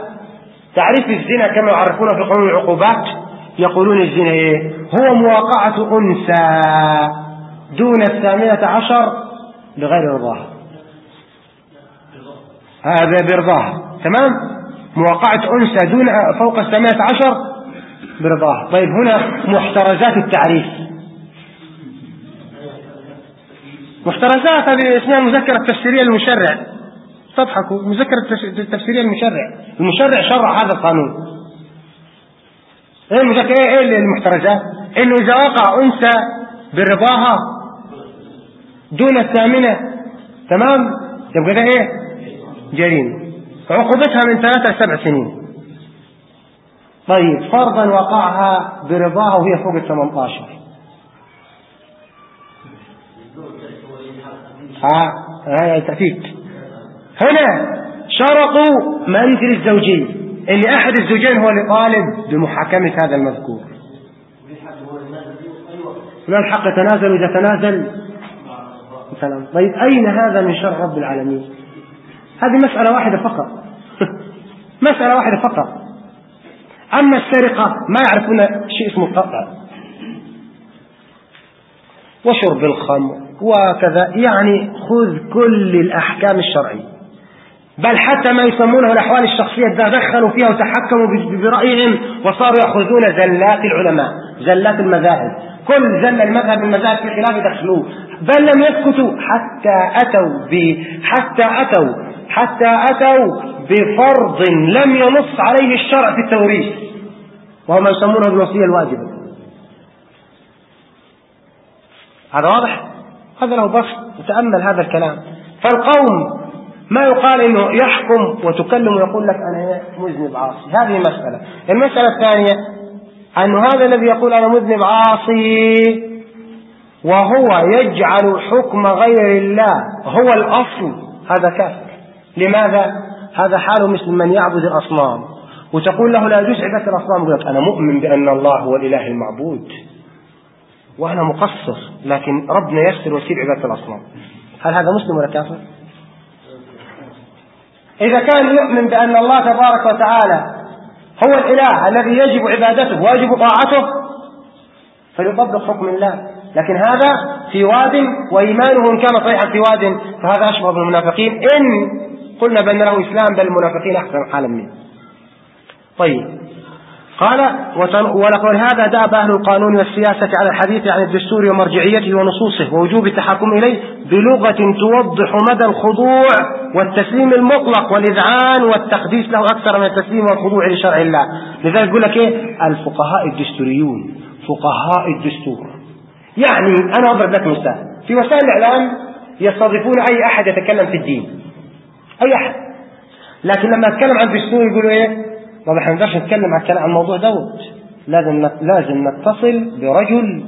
تعريف الزنا كما يعرفون في قانون العقوبات يقولون الزنا إيه؟ هو مواقعة أنثى دون الثامنة عشر بغير رضاها هذا برضاها تمام؟ مواقعة أنثى دون فوق الثامنة عشر برضاها. طيب هنا محترزات التعريف. محترزات هذه اسمها المذكرة التفسيرية للمشرع تضحكوا المذكرة التفسيرية للمشرع المشرع. شرع هذا القانون. إيه المذكرة؟ إيه, إيه المحترزات؟ إنه إذا وقع أنثى برضاها دون الثامنة تمام؟ يبقى ده إيه؟ جريمة. عقوبتها من ثلاثة لسبع سنين. طيب فرضا وقعها برضاها وهي فوق ال 18 ها؟ هاي تأتيك هنا شرطوا منزل الزوجين اللي أحد الزوجين هو اللي طالب بمحاكمة هذا المذكور. لا الحق يتنازل إذا تنازل؟ طيب أين هذا من شر رب العالمين؟ هذه مسألة واحدة فقط. مسألة واحدة فقط. أما السرقة ما يعرفون شيء اسمه القطع وشرب الخمر وكذا. يعني خذ كل الأحكام الشرعية. بل حتى ما يسمونه الأحوال الشخصية دخلوا فيها وتحكموا برأيهم وصاروا يأخذون زلات العلماء زلات المذاهب. كل زل المذهب من المذاهب في خلاف دخلوه بل لم يسكتوا حتى أتوا حتى أتوا حتى أتوا بفرض لم ينص عليه الشرع في التوريث. وهو ما يسمونه الوصية الواجبة. هذا واضح؟ هذا له بسط وتأمل هذا الكلام. فالقوم ما يقال إنه يحكم وتكلم ويقول لك أنا مذنب عاصي. هذه مسألة. المسألة الثانية أن هذا الذي يقول أنا مذنب عاصي وهو يجعل حكم غير الله هو الأصل. هذا كافر لماذا؟ هذا حال مثل من يعبد الأصنام وتقول له لا يجوز عبادة الأصنام يقول لك أنا مؤمن بأن الله هو الإله المعبود وأنا مقصر لكن ربنا يسر ويسير عبادة الأصنام هل هذا مسلم ولا كافر؟ إذا كان يؤمن بأن الله تبارك وتعالى هو الإله الذي يجب عبادته ويجب طاعته فيطبق حكم الله لكن هذا في واد وإيمانه إن كان صحيحا في واد فهذا أشبه بالمنافقين إن قلنا بأن له إسلام بل المنافقين أحسن حالا منه. طيب. قال ولقد هذا داب أهل القانون والسياسة على الحديث عن الدستور ومرجعيته ونصوصه ووجوب التحكم إليه بلغة توضح مدى الخضوع والتسليم المطلق والإذعان والتقديس له أكثر من التسليم والخضوع لشرع الله. لذلك يقول لك إيه؟ الفقهاء الدستوريون. فقهاء الدستور. يعني أنا أضرب لك مثال. في وسائل الإعلام يستضيفون أي أحد يتكلم في الدين. أي أحد. لكن لما أتكلم عن الدستور يقولوا إيه؟ ما إحنا نقدرش نتكلم عن عن الموضوع دوت لازم لازم نتصل برجل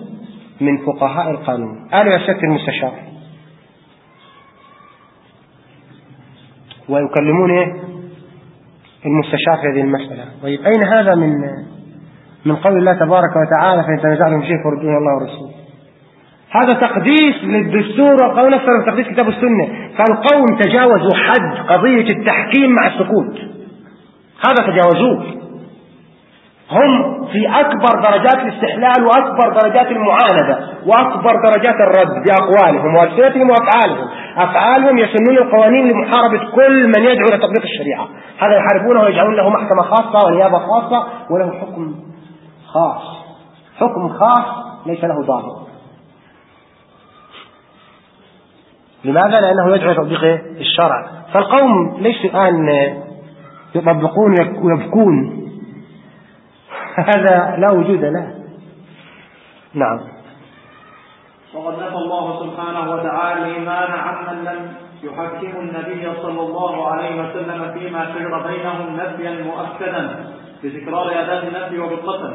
من فقهاء القانون. قالوا يا سيادة المستشار. ويكلمون إيه؟ المستشار في هذه المسألة. طيب أين هذا من من قول الله تبارك وتعالى فإن تنازعتم شيء فردوه الله والرسول هذا تقديس للدستور والقانون أكثر من تقديس كتاب السنة. فالقوم تجاوزوا حد قضية التحكيم مع السكوت. هذا تجاوزوه. هم في أكبر درجات الاستحلال وأكبر درجات المعاندة وأكبر درجات الرد بأقوالهم وألسنتهم وأفعالهم. أفعالهم يسنون القوانين لمحاربة كل من يدعو إلى تطبيق الشريعة. هذا يحاربونه ويجعلون له محكمة خاصة ونيابة خاصة وله حكم خاص. حكم خاص ليس له ضابط. لماذا؟ لأنه يدعو إلى تطبيق الشرع. فالقوم ليسوا الآن يطبقون ويبكون؟ [LAUGHS] هذا لا وجود له. نعم. وقد نفى الله سبحانه وتعالى الإيمان عمن لم يحكم النبي صلى الله عليه وسلم فيما شجر بينهم نفيا مؤكدا بتكرار أداة النفي وبالقسم.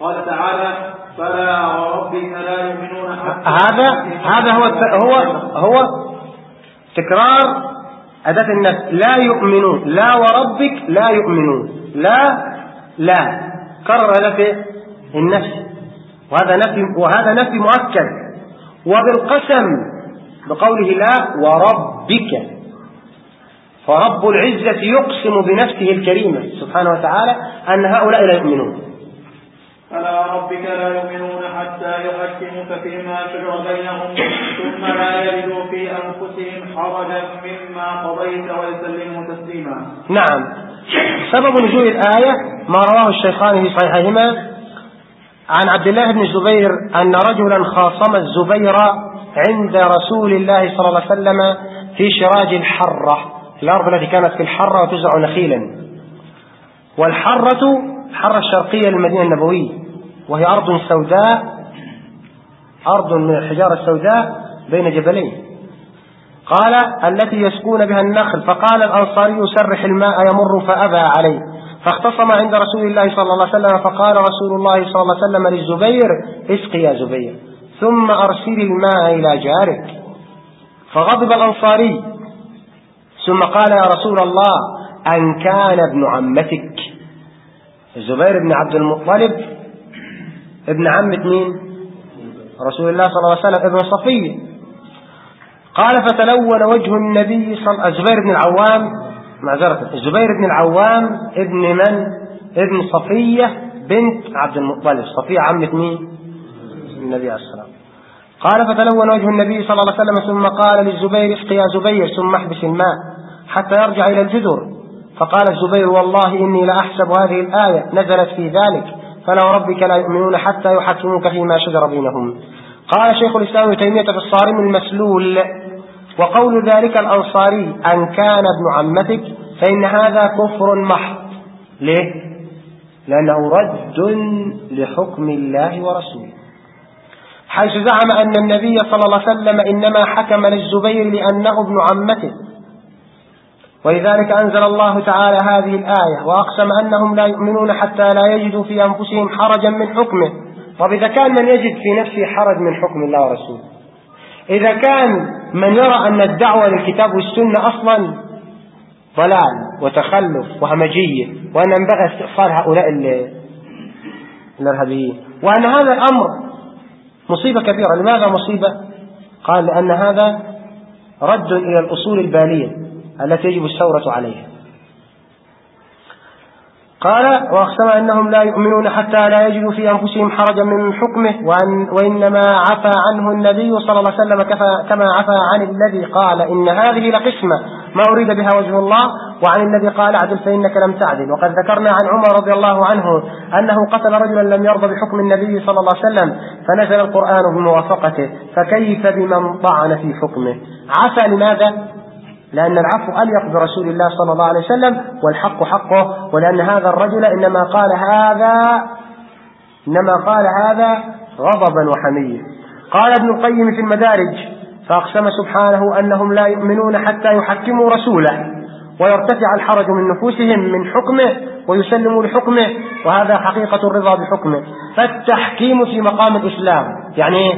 قال تعالى فلا وربك لا يؤمنون حتى هذا هذا هو هو هو تكرار أداة النفي لا يؤمنون. لا وربك لا يؤمنون. لا لا. كرر هذا في النفي. وهذا نفي وهذا نفي مؤكد. وبالقسم بقوله لا وربك. فرب العزة يقسم بنفسه الكريمة سبحانه وتعالى أن هؤلاء لا يؤمنون. فلا ربك لا يؤمنون حتى يحكموك فيما شجر بينهم ثم لا يجدوا في أنفسهم حرجا مما قضيت ويسلموا تسليما. نعم. سبب نزول الآية ما رواه الشيخان في صحيحهما عن عبد الله بن الزبير أن رجلا خاصم الزبير عند رسول الله صلى الله عليه وسلم في شراج الحرة. الأرض التي كانت في الحرة وتزرع نخيلا. والحرة الحرة الشرقية للمدينة النبوية. وهي أرض سوداء أرض من الحجارة السوداء بين جبلين. قال التي يسقون بها النخل. فقال الأنصاري سرح الماء يمر فأبى عليه. فاختصم عند رسول الله صلى الله عليه وسلم فقال رسول الله صلى الله عليه وسلم للزبير اسق يا زبير ثم أرسل الماء إلى جارك. فغضب الأنصاري. ثم قال يا رسول الله أن كان ابن عمتك. الزبير بن عبد المطلب ابن عمة مين؟ رسول الله صلى الله عليه وسلم ابن صفية قال فتلون وجه النبي صلى الزبير بن العوام معذرة الزبير بن العوام ابن من؟ ابن صفية بنت عبد المطلب. صفية عمة مين؟ النبي عليه الصلاة قال فتلون وجه النبي صلى الله عليه وسلم. ثم قال للزبير اسق يا زبير ثم احبس الماء حتى يرجع إلى الجدر فقال الزبير والله إني لأحسب هذه الآية نزلت في ذلك. فلا وربك لا يؤمنون حتى يحكموك فيما شجر بينهم. قال شيخ الإسلام ابن تيمية في الصارم المسلول وقول ذلك الأنصاري أن كان ابن عمتك فإن هذا كفر محض. ليه؟ لأنه رد لحكم الله ورسوله. حيث زعم أن النبي صلى الله عليه وسلم إنما حكم للزبير لأنه ابن عمته. ولذلك أنزل الله تعالى هذه الآية وأقسم أنهم لا يؤمنون حتى لا يجدوا في أنفسهم حرجا من حكمه. طب إذا كان من يجد في نفسه حرج من حكم الله ورسوله. إذا كان من يرى أن الدعوة للكتاب والسنة أصلا ضلال وتخلف وهمجية وأن ينبغي استئصال هؤلاء الإرهابيين. وأن هذا الأمر مصيبة كبيرة. لماذا مصيبة؟ قال لأن هذا رد إلى الأصول البالية. التي يجب الثورة عليها. قال وأقسم أنهم لا يؤمنون حتى لا يجدوا في أنفسهم حرجا من حكمه وأن وإنما عفى عنه النبي صلى الله عليه وسلم كما عفى عن الذي قال إن هذه لقسمة ما أريد بها وجه الله وعن الذي قال اعدل فإنك لم تعدل. وقد ذكرنا عن عمر رضي الله عنه أنه قتل رجلا لم يرضى بحكم النبي صلى الله عليه وسلم فنزل القرآن بموافقته فكيف بمن طعن في حكمه؟ عفى لماذا؟ لأن العفو أليق برسول الله صلى الله عليه وسلم والحق حقه ولأن هذا الرجل إنما قال هذا إنما قال هذا غضبا وحمية قال ابن القيم في المدارج فأقسم سبحانه أنهم لا يؤمنون حتى يحكموا رسوله ويرتفع الحرج من نفوسهم من حكمه ويسلموا لحكمه وهذا حقيقة الرضا بحكمه. فالتحكيم في مقام الإسلام يعني إيه؟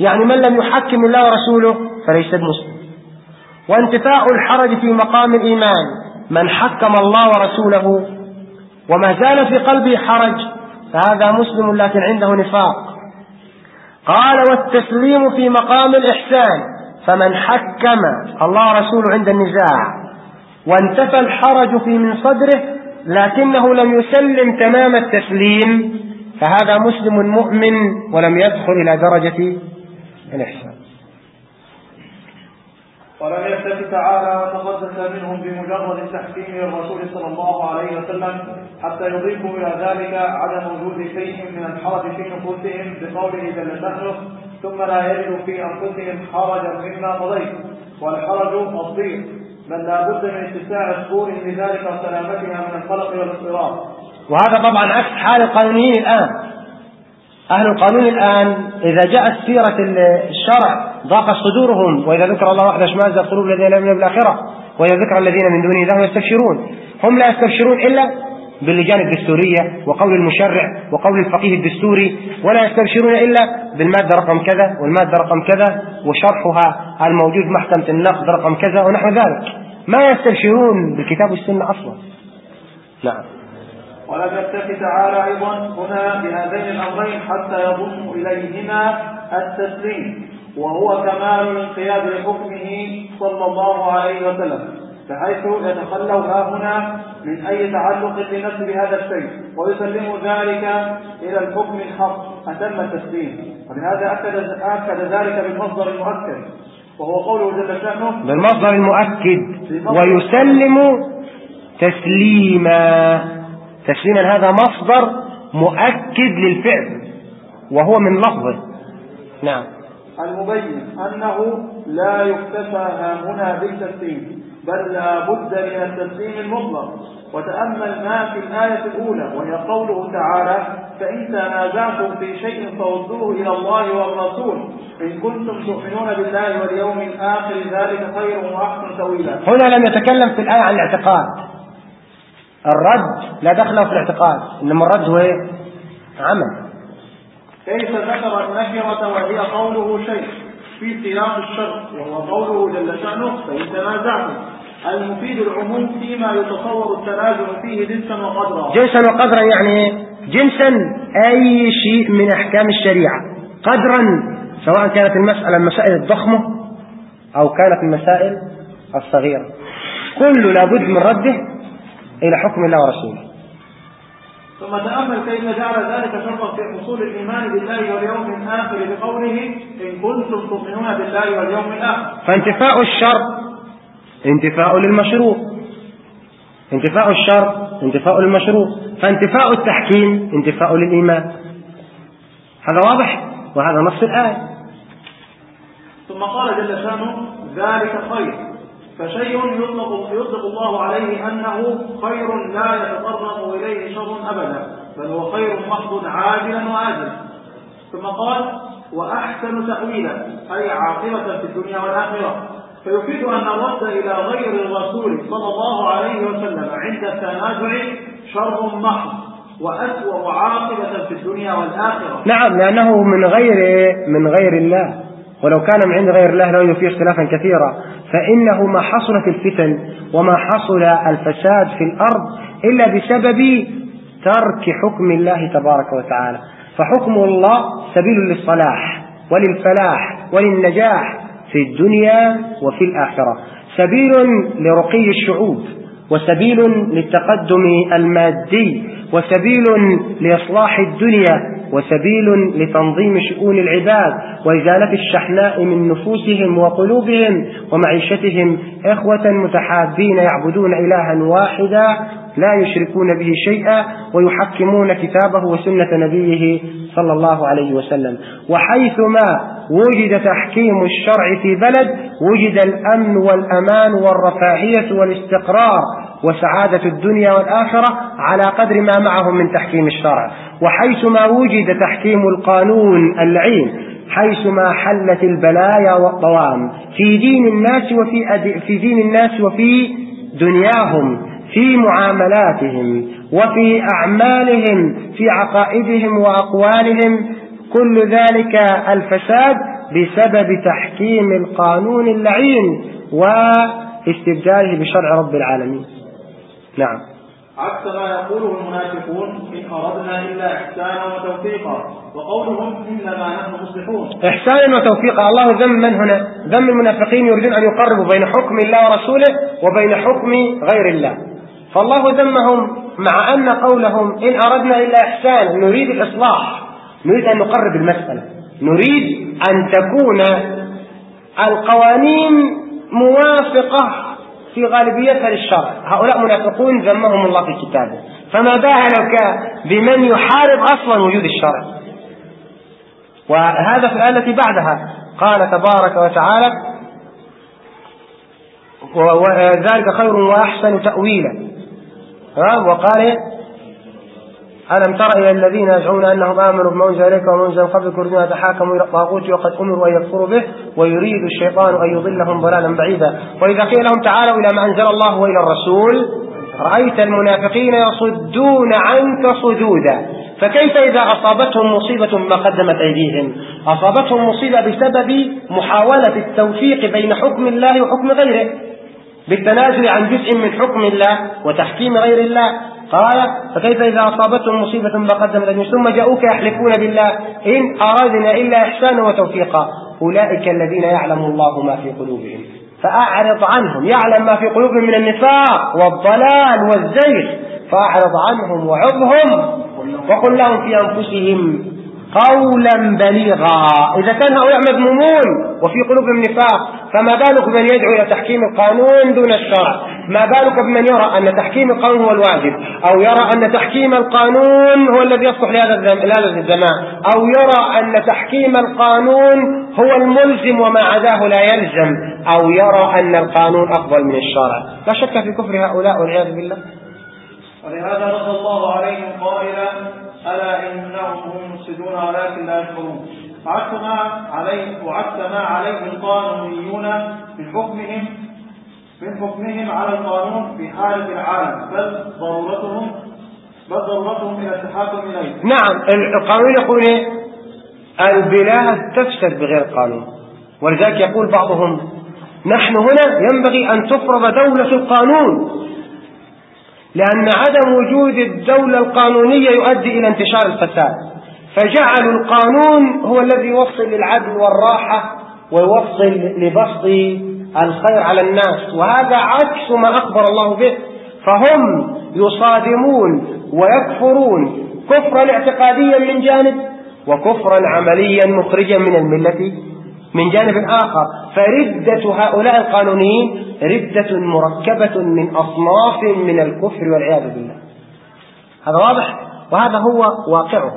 يعني من لم يحكم الله ورسوله فليس بمسلم وانتفاء الحرج في مقام الإيمان. من حكم الله ورسوله وما زال في قلبه حرج فهذا مسلم لكن عنده نفاق. قال والتسليم في مقام الإحسان فمن حكم الله ورسوله عند النزاع. وانتفى الحرج في من صدره لكنه لم يسلم تمام التسليم فهذا مسلم مؤمن ولم يدخل إلى درجة الإحسان. ولم يكتف تعالى وتقدس منهم بمجرد تحكيم الرسول صلى الله عليه وسلم حتى يضيفوا إلى ذلك عدم وجود شيء من الحرج في نفوسهم بقوله جل شأنه ثم لا يجدوا في أنفسهم حرجا مما قضيت. والحرج الضيق بل لا بد من اتساع صدورهم لذلك وسلامتها من القلق والاضطراب وهذا طبعا عكس حال القانونيين الآن. أهل القانون الآن إذا جاءت سيرة الشرع ضاقت صدورهم وإذا ذكر الله وحده اشمأزت قلوب الذين لا يؤمنون بالآخرة وإذا ذكر الذين من دونه الله يستبشرون. هم لا يستبشرون إلا باللجان الدستورية وقول المشرع وقول الفقيه الدستوري ولا يستبشرون إلا بالمادة رقم كذا والمادة رقم كذا وشرحها الموجود محكمة النقد رقم كذا ونحو ذلك. ما يستبشرون بالكتاب والسنة أصلا. نعم. ولم يكتف تعالى أيضا هنا بهذين الأمرين حتى يضم إليهما التسليم. وهو كمال الانقياد لحكمه صلى الله عليه وسلم بحيث يتخلوا ها هنا من أي تعلق لنفس بهذا الشيء ويسلم ذلك إلى الحكم الحق أتم التسليم. ولهذا أكد, أكد ذلك بالمصدر المؤكد وهو قوله جل شأنه بالمصدر المؤكد ويسلم تسليما. تسليما هذا مصدر مؤكد للفعل وهو من لفظه. نعم. المبين أنه لا يكتفى هنا بالتسليم بل لا بد من التسليم المطلق. وتأمل ما في الآية الأولى وهي قوله تعالى فإن تنازعتم في شيء فردوه إلى الله والرسول. إن كنتم تؤمنون بالله واليوم الآخر ذلك خير وأحسن تأويلا. هنا لم يتكلم في الآية عن الاعتقاد. الرد لا دخل في الاعتقاد إنما الرد هو إيه؟ عمل. كيف ذكر النكرة وهي قوله شيء في سياق الشر وهو قوله جل شأنه فإن تنازعتم. المفيد العموم فيما يتصور التنازع فيه جنسا وقدرا. جنسا وقدرا يعني جنسا أي شيء من أحكام الشريعة. قدرا سواء كانت المسألة المسائل الضخمة أو كانت المسائل الصغيرة. كل لابد من رده إلى حكم الله ورسوله. ثم تأمل كيف جعل ذلك شرطا في حصول الإيمان بالله واليوم الآخر بقوله إن كنتم تؤمنون بالله واليوم الآخر. فانتفاء الشر انتفاء للمشروع. انتفاء الشر انتفاء للمشروع. فانتفاء التحكيم انتفاء للإيمان. هذا واضح وهذا نص الآية. ثم قال جل شأنه ذلك خير. فشيء يطلق يطلق الله عليه أنه خير لا يتطرق إليه شر أبدا بل هو خير محض عاجلا وآجلا. ثم قال وأحسن تأويلا أي عاقبة في الدنيا والآخرة. فيفيد أن الرد إلى غير الرسول صلى الله عليه وسلم عند التنازع شر محض وأسوأ عاقبة في الدنيا والآخرة. نعم لأنه من غير من غير الله. ولو كان من عند غير الله لوجد فيه اختلافا كثيرا. فإنه ما حصل في الفتن وما حصل الفساد في الأرض إلا بسبب ترك حكم الله تبارك وتعالى. فحكم الله سبيل للصلاح وللفلاح وللنجاح في الدنيا وفي الآخرة. سبيل لرقي الشعوب وسبيل للتقدم المادي وسبيل لإصلاح الدنيا وسبيل لتنظيم شؤون العباد وإزالة الشحناء من نفوسهم وقلوبهم ومعيشتهم إخوة متحابين يعبدون إلها واحدا لا يشركون به شيئا ويحكمون كتابه وسنة نبيه صلى الله عليه وسلم. وحيثما وجد تحكيم الشرع في بلد وجد الأمن والأمان والرفاهية والاستقرار وسعادة الدنيا والآخرة على قدر ما معهم من تحكيم الشرع. وحيثما وجد تحكيم القانون اللعين حيثما حلت البلايا والطوام في دين الناس وفي في دين الناس وفي دنياهم في معاملاتهم وفي أعمالهم في عقائدهم وأقوالهم كل ذلك الفساد بسبب تحكيم القانون اللعين واستبداله بشرع رب العالمين. نعم. عكس ما يقوله المنافقون إن أردنا إلا إحسانا وتوفيقا وقولهم إنما نحن مصلحون. إحسانا وتوفيقا. الله ذم من هنا؟ ذم المنافقين يريدون أن يقربوا بين حكم الله ورسوله وبين حكم غير الله. فالله ذمهم مع أن قولهم إن أردنا إلا إحسانا نريد الإصلاح نريد أن نقرب المسألة نريد أن تكون القوانين موافقة في غالبيتها للشرع هؤلاء منافقون ذمهم الله في كتابه. فما بالك بمن يحارب أصلا وجود الشرع وهذا في الآية التي بعدها. قال تبارك وتعالى وذلك خير وأحسن تأويلا. وقال ألم تر إلى الذين يزعمون أنهم آمنوا بما أنزل إليك وما أنزل قبلك يريدون يتحاكموا إلى الطاغوت وقد أمروا أن يكفروا به ويريد الشيطان أن يضلهم ضلالا بعيدا. وإذا قيل لهم تعالوا إلى ما أنزل الله وإلى الرسول رأيت المنافقين يصدون عنك صدودا. فكيف إذا أصابتهم مصيبة ما قدمت أيديهم؟ أصابتهم مصيبة بسبب محاولة التوفيق بين حكم الله وحكم غيره. بالتنازل عن جزء من حكم الله وتحكيم غير الله. قال فكيف إذا أصابتهم مصيبة ما قدمت أيديهم ثم جاءوك يحلفون بالله إن أرادنا إلا إحسانا وتوفيقا. أولئك الذين يعلم الله ما في قلوبهم. فأعرض عنهم يعلم ما في قلوبهم من النفاق والضلال والزيغ. فأعرض عنهم وعظهم وقل لهم في أنفسهم قولا بليغا. إذا كان هؤلاء مذمومون وفي قلوبهم نفاق فما بالك بمن يدعو إلى تحكيم القانون دون الشرع؟ ما بالك بمن يرى أن تحكيم القانون هو الواجب؟ أو يرى أن تحكيم القانون هو الذي يصلح لهذا الزمان أو يرى أن تحكيم القانون هو الملزم وما عداه لا يلزم؟ أو يرى أن القانون أفضل من الشرع؟ لا شك في كفر هؤلاء والعياذ بالله. ولهذا رد الله عليهم قائلا ألا إنهم هم المفسدون ولكن لا يشعرون. وعكس ما عليه وعكس ما عليه القانونيون من حكمهم من حكمهم على القانون في حالة العالم. بل ضرورتهم بل ضرورتهم إلى التحاكم إليه. نعم القانون يقول إيه؟ البلاد تفسد بغير قانون. ولذلك يقول بعضهم نحن هنا ينبغي أن تفرض دولة القانون لأن عدم وجود الدولة القانونية يؤدي إلى انتشار الفساد. فجعلوا القانون هو الذي يوصل للعدل والراحة ويوصل لبسط الخير على الناس. وهذا عكس ما أخبر الله به. فهم يصادمون ويكفرون كفرا اعتقاديا من جانب وكفرا عمليا مخرجا من الملة من جانب آخر. فردة هؤلاء القانونيين ردة مركبة من أصناف من الكفر والعياذ بالله. هذا واضح؟ وهذا هو واقعه.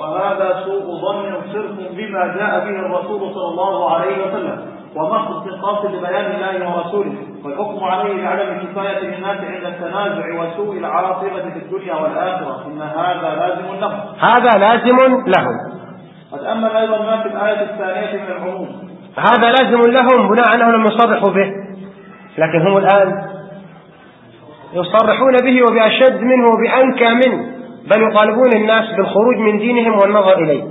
وهذا سوء ظن وشرك بما جاء به الرسول صلى الله عليه وسلم ومحض استنقاص لبيان الله ورسوله؟ والحكم عليه بعدم كفاية الناس عند التنازع وسوء العاقبة في الدنيا والآخرة إن هذا لازم لهم. هذا لازم لهم. وتأمل أيضا ما في الآية الثانية من العموم هذا لازم لهم بناء على أنهم يصرحوا به. لكن هم الآن يصرحون به وبأشد منه وبأنكى منه. بل يطالبون الناس بالخروج من دينهم والنظر إليه.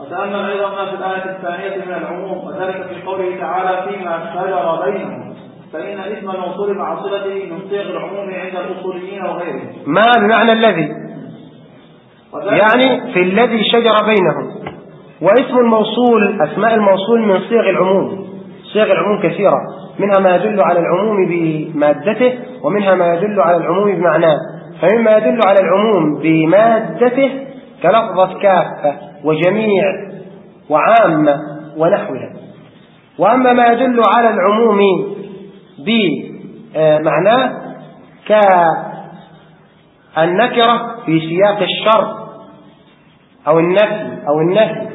وتأمل أيضا ما في الآية الثانية من العموم وذلك في قوله تعالى فيما شجر بينهم. فإن اسم الموصول مع صلته من صيغ العموم عند الأصوليين وغيرهم. ما بمعنى الذي؟ يعني في الذي شجر بينهم. واسم الموصول أسماء الموصول من صيغ العموم. صيغ العموم كثيرة. منها ما يدل على العموم بمادته ومنها ما يدل على العموم بمعناه. فمما يدل على العموم بمادته كلفظة كافة وجميع وعامة ونحوها. وأما ما يدل على العموم بمعناه كالنكرة في سياق الشر أو النفي أو النفي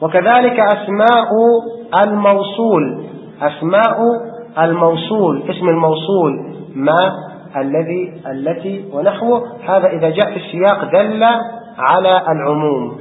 وكذلك أسماء الموصول أسماء الموصول اسم الموصول ما الذي التي ونحوه هذا إذا جاء في السياق دل على العموم.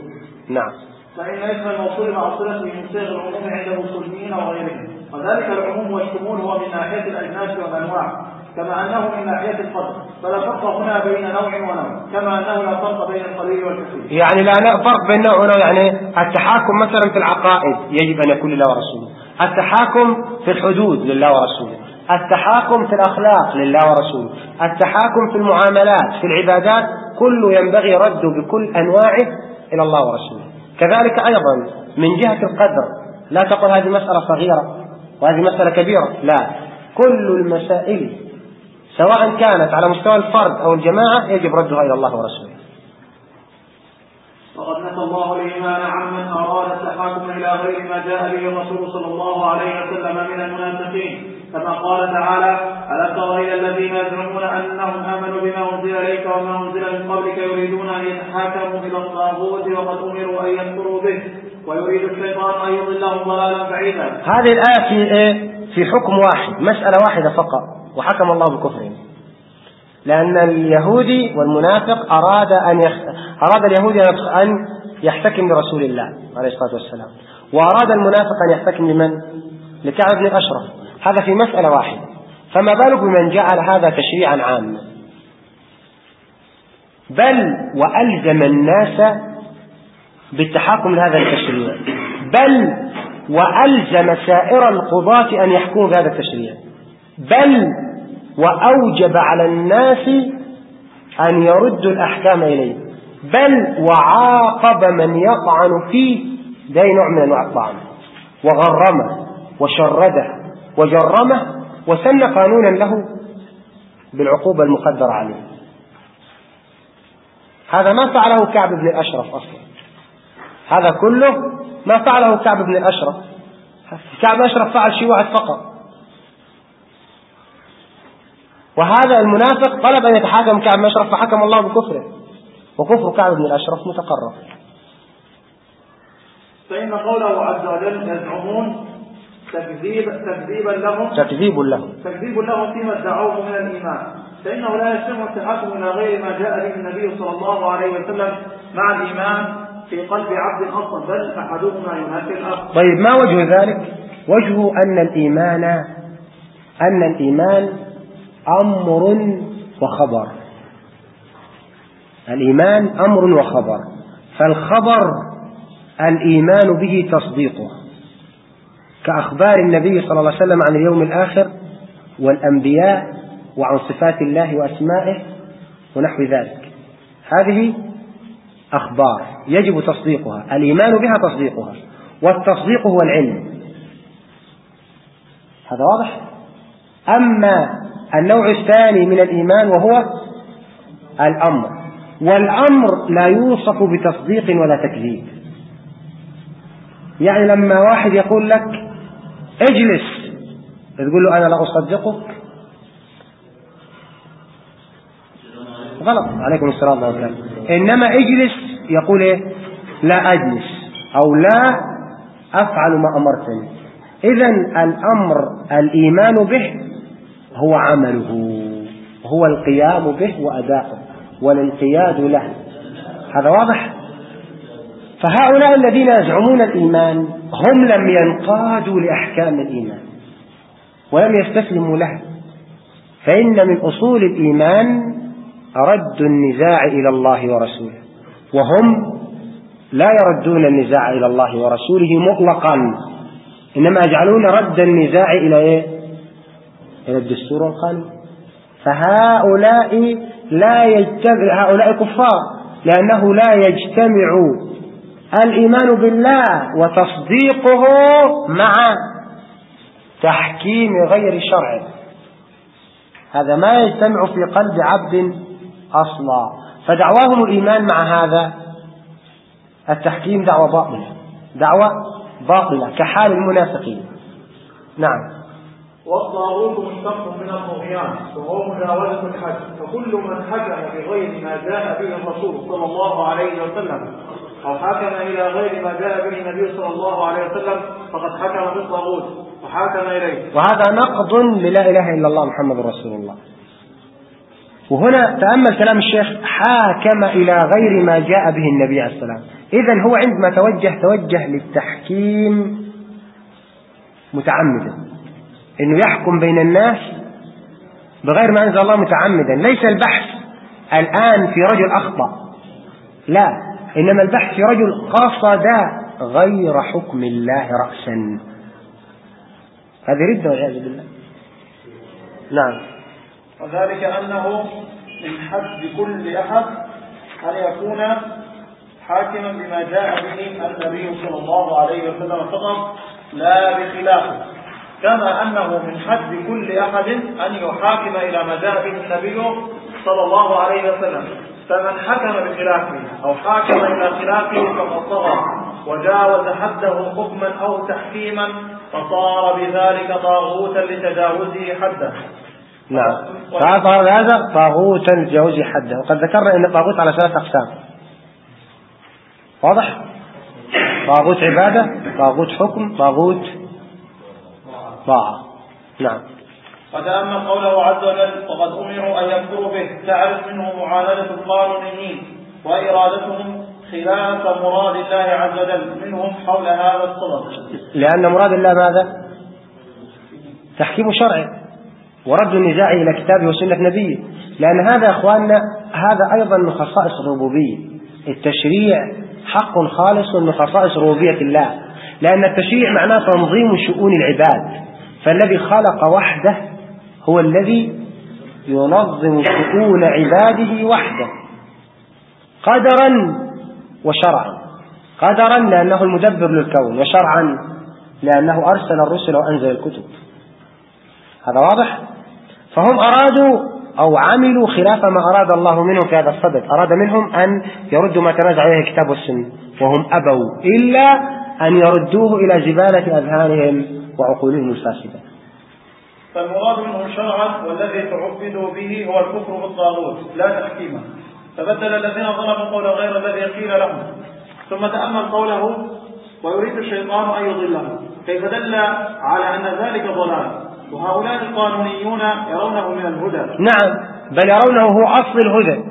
نعم. فإن اسم الموصول مع من صيغ العموم عند المسلمين وغيرهم وذلك العموم والشمول هو من ناحية الأجناس والأنواع. كما أنه من ناحية القدر. فلا فرق هنا بين نوع ونوع. كما أنه لا فرق بين القليل والكثير. يعني لا فرق بين نوع ونوع. يعني التحاكم مثلا في العقائد يجب أن يكون لله ورسوله. التحاكم في الحدود لله ورسوله. التحاكم في الأخلاق لله ورسوله التحاكم في المعاملات في العبادات كله ينبغي رده بكل أنواعه إلى الله ورسوله. كذلك أيضا من جهة القدر لا تقل هذه مسألة صغيرة وهذه مسألة كبيرة لا. كل المسائل سواء كانت على مستوى الفرد أو الجماعة يجب ردها إلى الله ورسوله. الله الإيمان عمن أراد التحاكم إلى غير ما جاء به الرسول صلى الله عليه وسلم من المنافقين. كما قال تعالى ألم تر إلى الذين يزعمون أنهم آمنوا بما أنزل إليك وما أنزل من قبلك يريدون أن يتحاكموا إلى الطاغوت وقد أمروا أن يكفروا به. ويريد الشيطان أن يضلهم ضلالا بعيدا. هذه الآية في إيه؟ في حكم واحد مسألة واحدة فقط وحكم الله بكفرهم. لأن اليهودي والمنافق أراد أن يخ... أراد اليهودي أن يحتكم برسول الله عليه الصلاة والسلام. وأراد المنافق أن يحتكم لمن؟ لكعب بن أشرف. هذا في مسألة واحدة. فما بالك بمن جعل هذا تشريعا عاما؟ بل وألزم الناس بالتحاكم لهذا التشريع. بل وألزم سائر القضاة أن يحكموا بهذا التشريع. بل وأوجب على الناس أن يردوا الأحكام إليه. بل وعاقب من يطعن فيه ده نوع من أنواع الطعن. وغرمه وشرده وجرمه وسن قانونا له بالعقوبة المقدرة عليه. هذا ما فعله كعب بن الأشرف أصلا. هذا كله ما فعله كعب بن الأشرف كعب الأشرف فعل شيء واحد فقط. وهذا المنافق طلب أن يتحاكم كعب بن الأشرف فحكم الله بكفره. وكفر كعب بن الأشرف متقرر فإن قوله عز وجل يزعمون تكذيب تكذيبا لهم تكذيب لهم. تكذيب لهم فيما ادعوه من الإيمان. فإنه لا يتم التحكم إلى غير ما جاء به النبي صلى الله عليه وسلم مع الإيمان في قلب عبد أصلا بل أحدهما ينافي الآخر. طيب ما وجه ذلك؟ وجهه أن الإيمان أن الإيمان أمر وخبر. الإيمان أمر وخبر فالخبر الإيمان به تصديقه. كأخبار النبي صلى الله عليه وسلم عن اليوم الآخر والأنبياء وعن صفات الله وأسمائه ونحو ذلك. هذه أخبار يجب تصديقها الإيمان بها تصديقها والتصديق هو العلم. هذا واضح؟ أما النوع الثاني من الإيمان وهو الأمر. والأمر لا يوصف بتصديق ولا تكذيب. يعني لما واحد يقول لك اجلس تقول له أنا لا أصدقك. غلط عليكم السلام عليكم إنما اجلس يقول إيه؟ لا أجلس أو لا أفعل ما أمرتني. إذا الأمر الإيمان به هو عمله هو القيام به وأداؤه. والانقياد له. هذا واضح؟ فهؤلاء الذين يزعمون الإيمان هم لم ينقادوا لأحكام الإيمان ولم يستسلموا لها. فإن من أصول الإيمان رد النزاع إلى الله ورسوله وهم لا يردون النزاع إلى الله ورسوله مطلقا إنما يجعلون رد النزاع إلى إيه؟ إلى الدستور والقانون فهؤلاء لا يجتمع هؤلاء كفار لأنه لا يجتمع الإيمان بالله وتصديقه مع تحكيم غير شرعه هذا ما يجتمع في قلب عبد أصلا. فدعواهم الإيمان مع هذا التحكيم دعوة باطلة. دعوة باطلة كحال المنافقين. نعم. والطاغوت مشتق من الطغيان وهو مجاوزة الحج فكل من حكم بغير ما جاء به الرسول صلى الله عليه وسلم أو حكم إلى غير ما جاء به النبي صلى الله عليه وسلم فقد حكم بالطاغوت وحاكم إليه. وهذا نقض للا إله إلا الله محمد رسول الله. وهنا تأمل كلام الشيخ حاكم إلى غير ما جاء به النبي عليه السلام. إذا هو عندما توجه توجه للتحكيم متعمدا. إنه يحكم بين الناس بغير ما أنزل الله متعمدا. ليس البحث الآن في رجل أخطأ. لا إنما البحث في رجل قصد غير حكم الله رأسا. هذه ردة والعياذ بالله. نعم. وذلك أنه من حد كل أحد أن يكون حاكما بما جاء به النبي صلى الله عليه وسلم فقط لا بخلافه كما أنه من حد كل أحد أن يحاكم إلى ما جاء به النبي صلى الله عليه وسلم. فمن حكم بخلافه أو حاكم إلى خلافه فقد طغى وجاوز حده حكما أو تحكيما فصار بذلك طاغوتا لتجاوزه حده. نعم. فأظهر هذا طاغوتا لتجاوزه حده. وقد ذكرنا أن الطاغوت على ثلاث أقسام. واضح؟ طاغوت عبادة طاغوت حكم طاغوت طاعة نعم. وتأمل قوله عز وجل وقد أمروا أن يكفروا به. تعرف منه معاندة القانونيين وإرادتهم خلاف مراد الله عز وجل. منهم حول هذا الصدد. لأن مراد الله ماذا؟ تحكيم شرعي ورد النزاع إلى كتابه وسنة نبيه. لأن هذا أخواننا هذا أيضا من خصائص الربوبية. التشريع حق خالص من خصائص ربوبية الله. لأن التشريع معناه تنظيم شؤون العباد. فالذي خلق وحده هو الذي ينظم شؤون عباده وحده. قدرا وشرعا. قدرا لأنه المدبر للكون وشرعا لأنه أرسل الرسل وأنزل الكتب. هذا واضح؟ فهم أرادوا أو عملوا خلاف ما أراد الله منهم في هذا الصدد. أراد منهم أن يردوا ما تنازع عليه الكتاب والسنة وهم أبوا إلا أن يردوه إلى زبالة أذهانهم وعقولهم الفاسدة. فالمراد منهم شرعا والذي تعبدوا به هو الكفر بالطاغوت لا تحكيما. فبدل الذين ظلموا قولا غير الذي قيل لهم. ثم تأمل قوله ويريد الشيطان أن يضلهم. كيف دل على أن ذلك ضلال؟ وهؤلاء القانونيون يرونه من الهدى. نعم بل يرونه هو أصل الهدى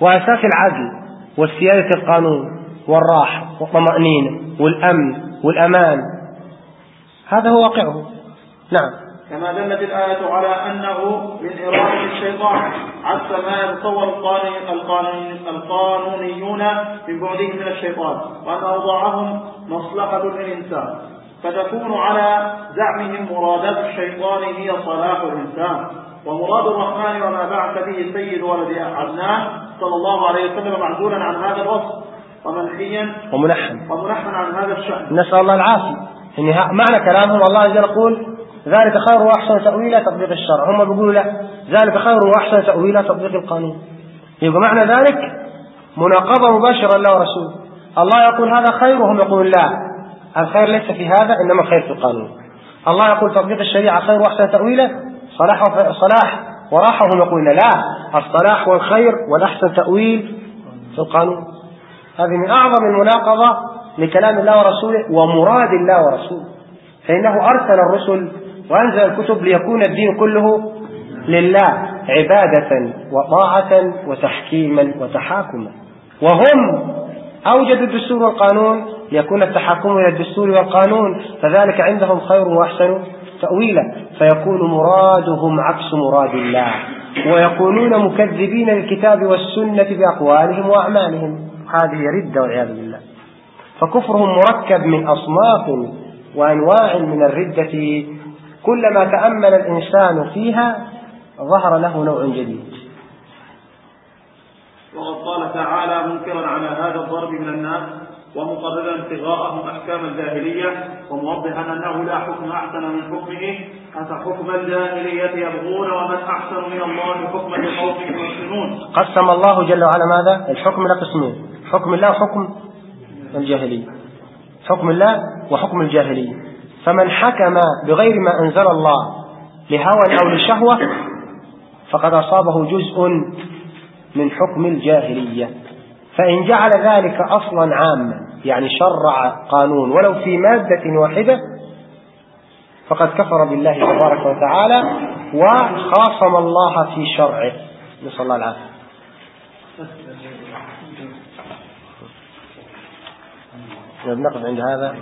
وأساس العدل والسيادة القانون والراحة والطمأنينة والأمن والأمان. هذا هو واقعه. نعم. كما دلت الآية على أنه من إرادة الشيطان عكس ما يتصور القانونيون من بعدهم من الشيطان وأن أوضاعهم مصلحة للإنسان فتكون على زعمهم مرادات الشيطان هي صلاح الإنسان. ومراد الرحمن وما بعث به سيد ولد عدنان صلى الله عليه وسلم معزولا عن هذا الوصف ومنحيا ومنحا. ومنحا عن هذا الشأن. نسأل الله العافية. يعني معنى كلامهم الله عز وجل يقول ذلك خير وأحسن تأويلا تطبيق الشرع. هم بيقولوا لا ذلك خير وأحسن تأويلا تطبيق القانون. يبقى معنى ذلك مناقضة مباشرة الله ورسوله. الله يقول هذا خير وهم يقولون لا. الخير ليس في هذا إنما الخير في القانون. الله يقول تطبيق الشريعة خير وأحسن تأويلا صلاح صلاح وراحة وهم يقولون لا. الصلاح والخير والأحسن تأويل في القانون. هذه من أعظم المناقضة لكلام الله ورسوله ومراد الله ورسوله. فإنه أرسل الرسل وأنزل الكتب ليكون الدين كله لله عبادة وطاعة وتحكيما وتحاكما. وهم أوجدوا الدستور والقانون ليكون التحاكم إلى الدستور والقانون فذلك عندهم خير وأحسن تأويلا. فيكون مرادهم عكس مراد الله ويكونون مكذبين للكتاب والسنة بأقوالهم وأعمالهم. هذه ردة والعياذ بالله. فكفرهم مركب من أصناف وأنواع من الردة كلما تأمل الإنسان فيها ظهر له نوع جديد وقد قال تعالى منكرا على هذا الضرب من الناس ومقررا ابتغاءهم أحكام الجاهلية وموضحا أنه لا حكم أحسن من حكمه أفحكم الجاهلية يبغون ومن أحسن من الله حكما لقوم يحسنون. قسم الله جل وعلا ماذا؟ الحكم إلى قسمين، حكم الله وحكم الجاهلية. حكم الله وحكم الجاهلية. فمن حكم بغير ما أنزل الله لهوى أو لشهوة فقد أصابه جزء من حكم الجاهلية فإن جعل ذلك أصلا عاما يعني شرع قانون ولو في مادة واحدة فقد كفر بالله تبارك وتعالى وخاصم الله في شرعه نسأل الله العافية نقف عند هذا.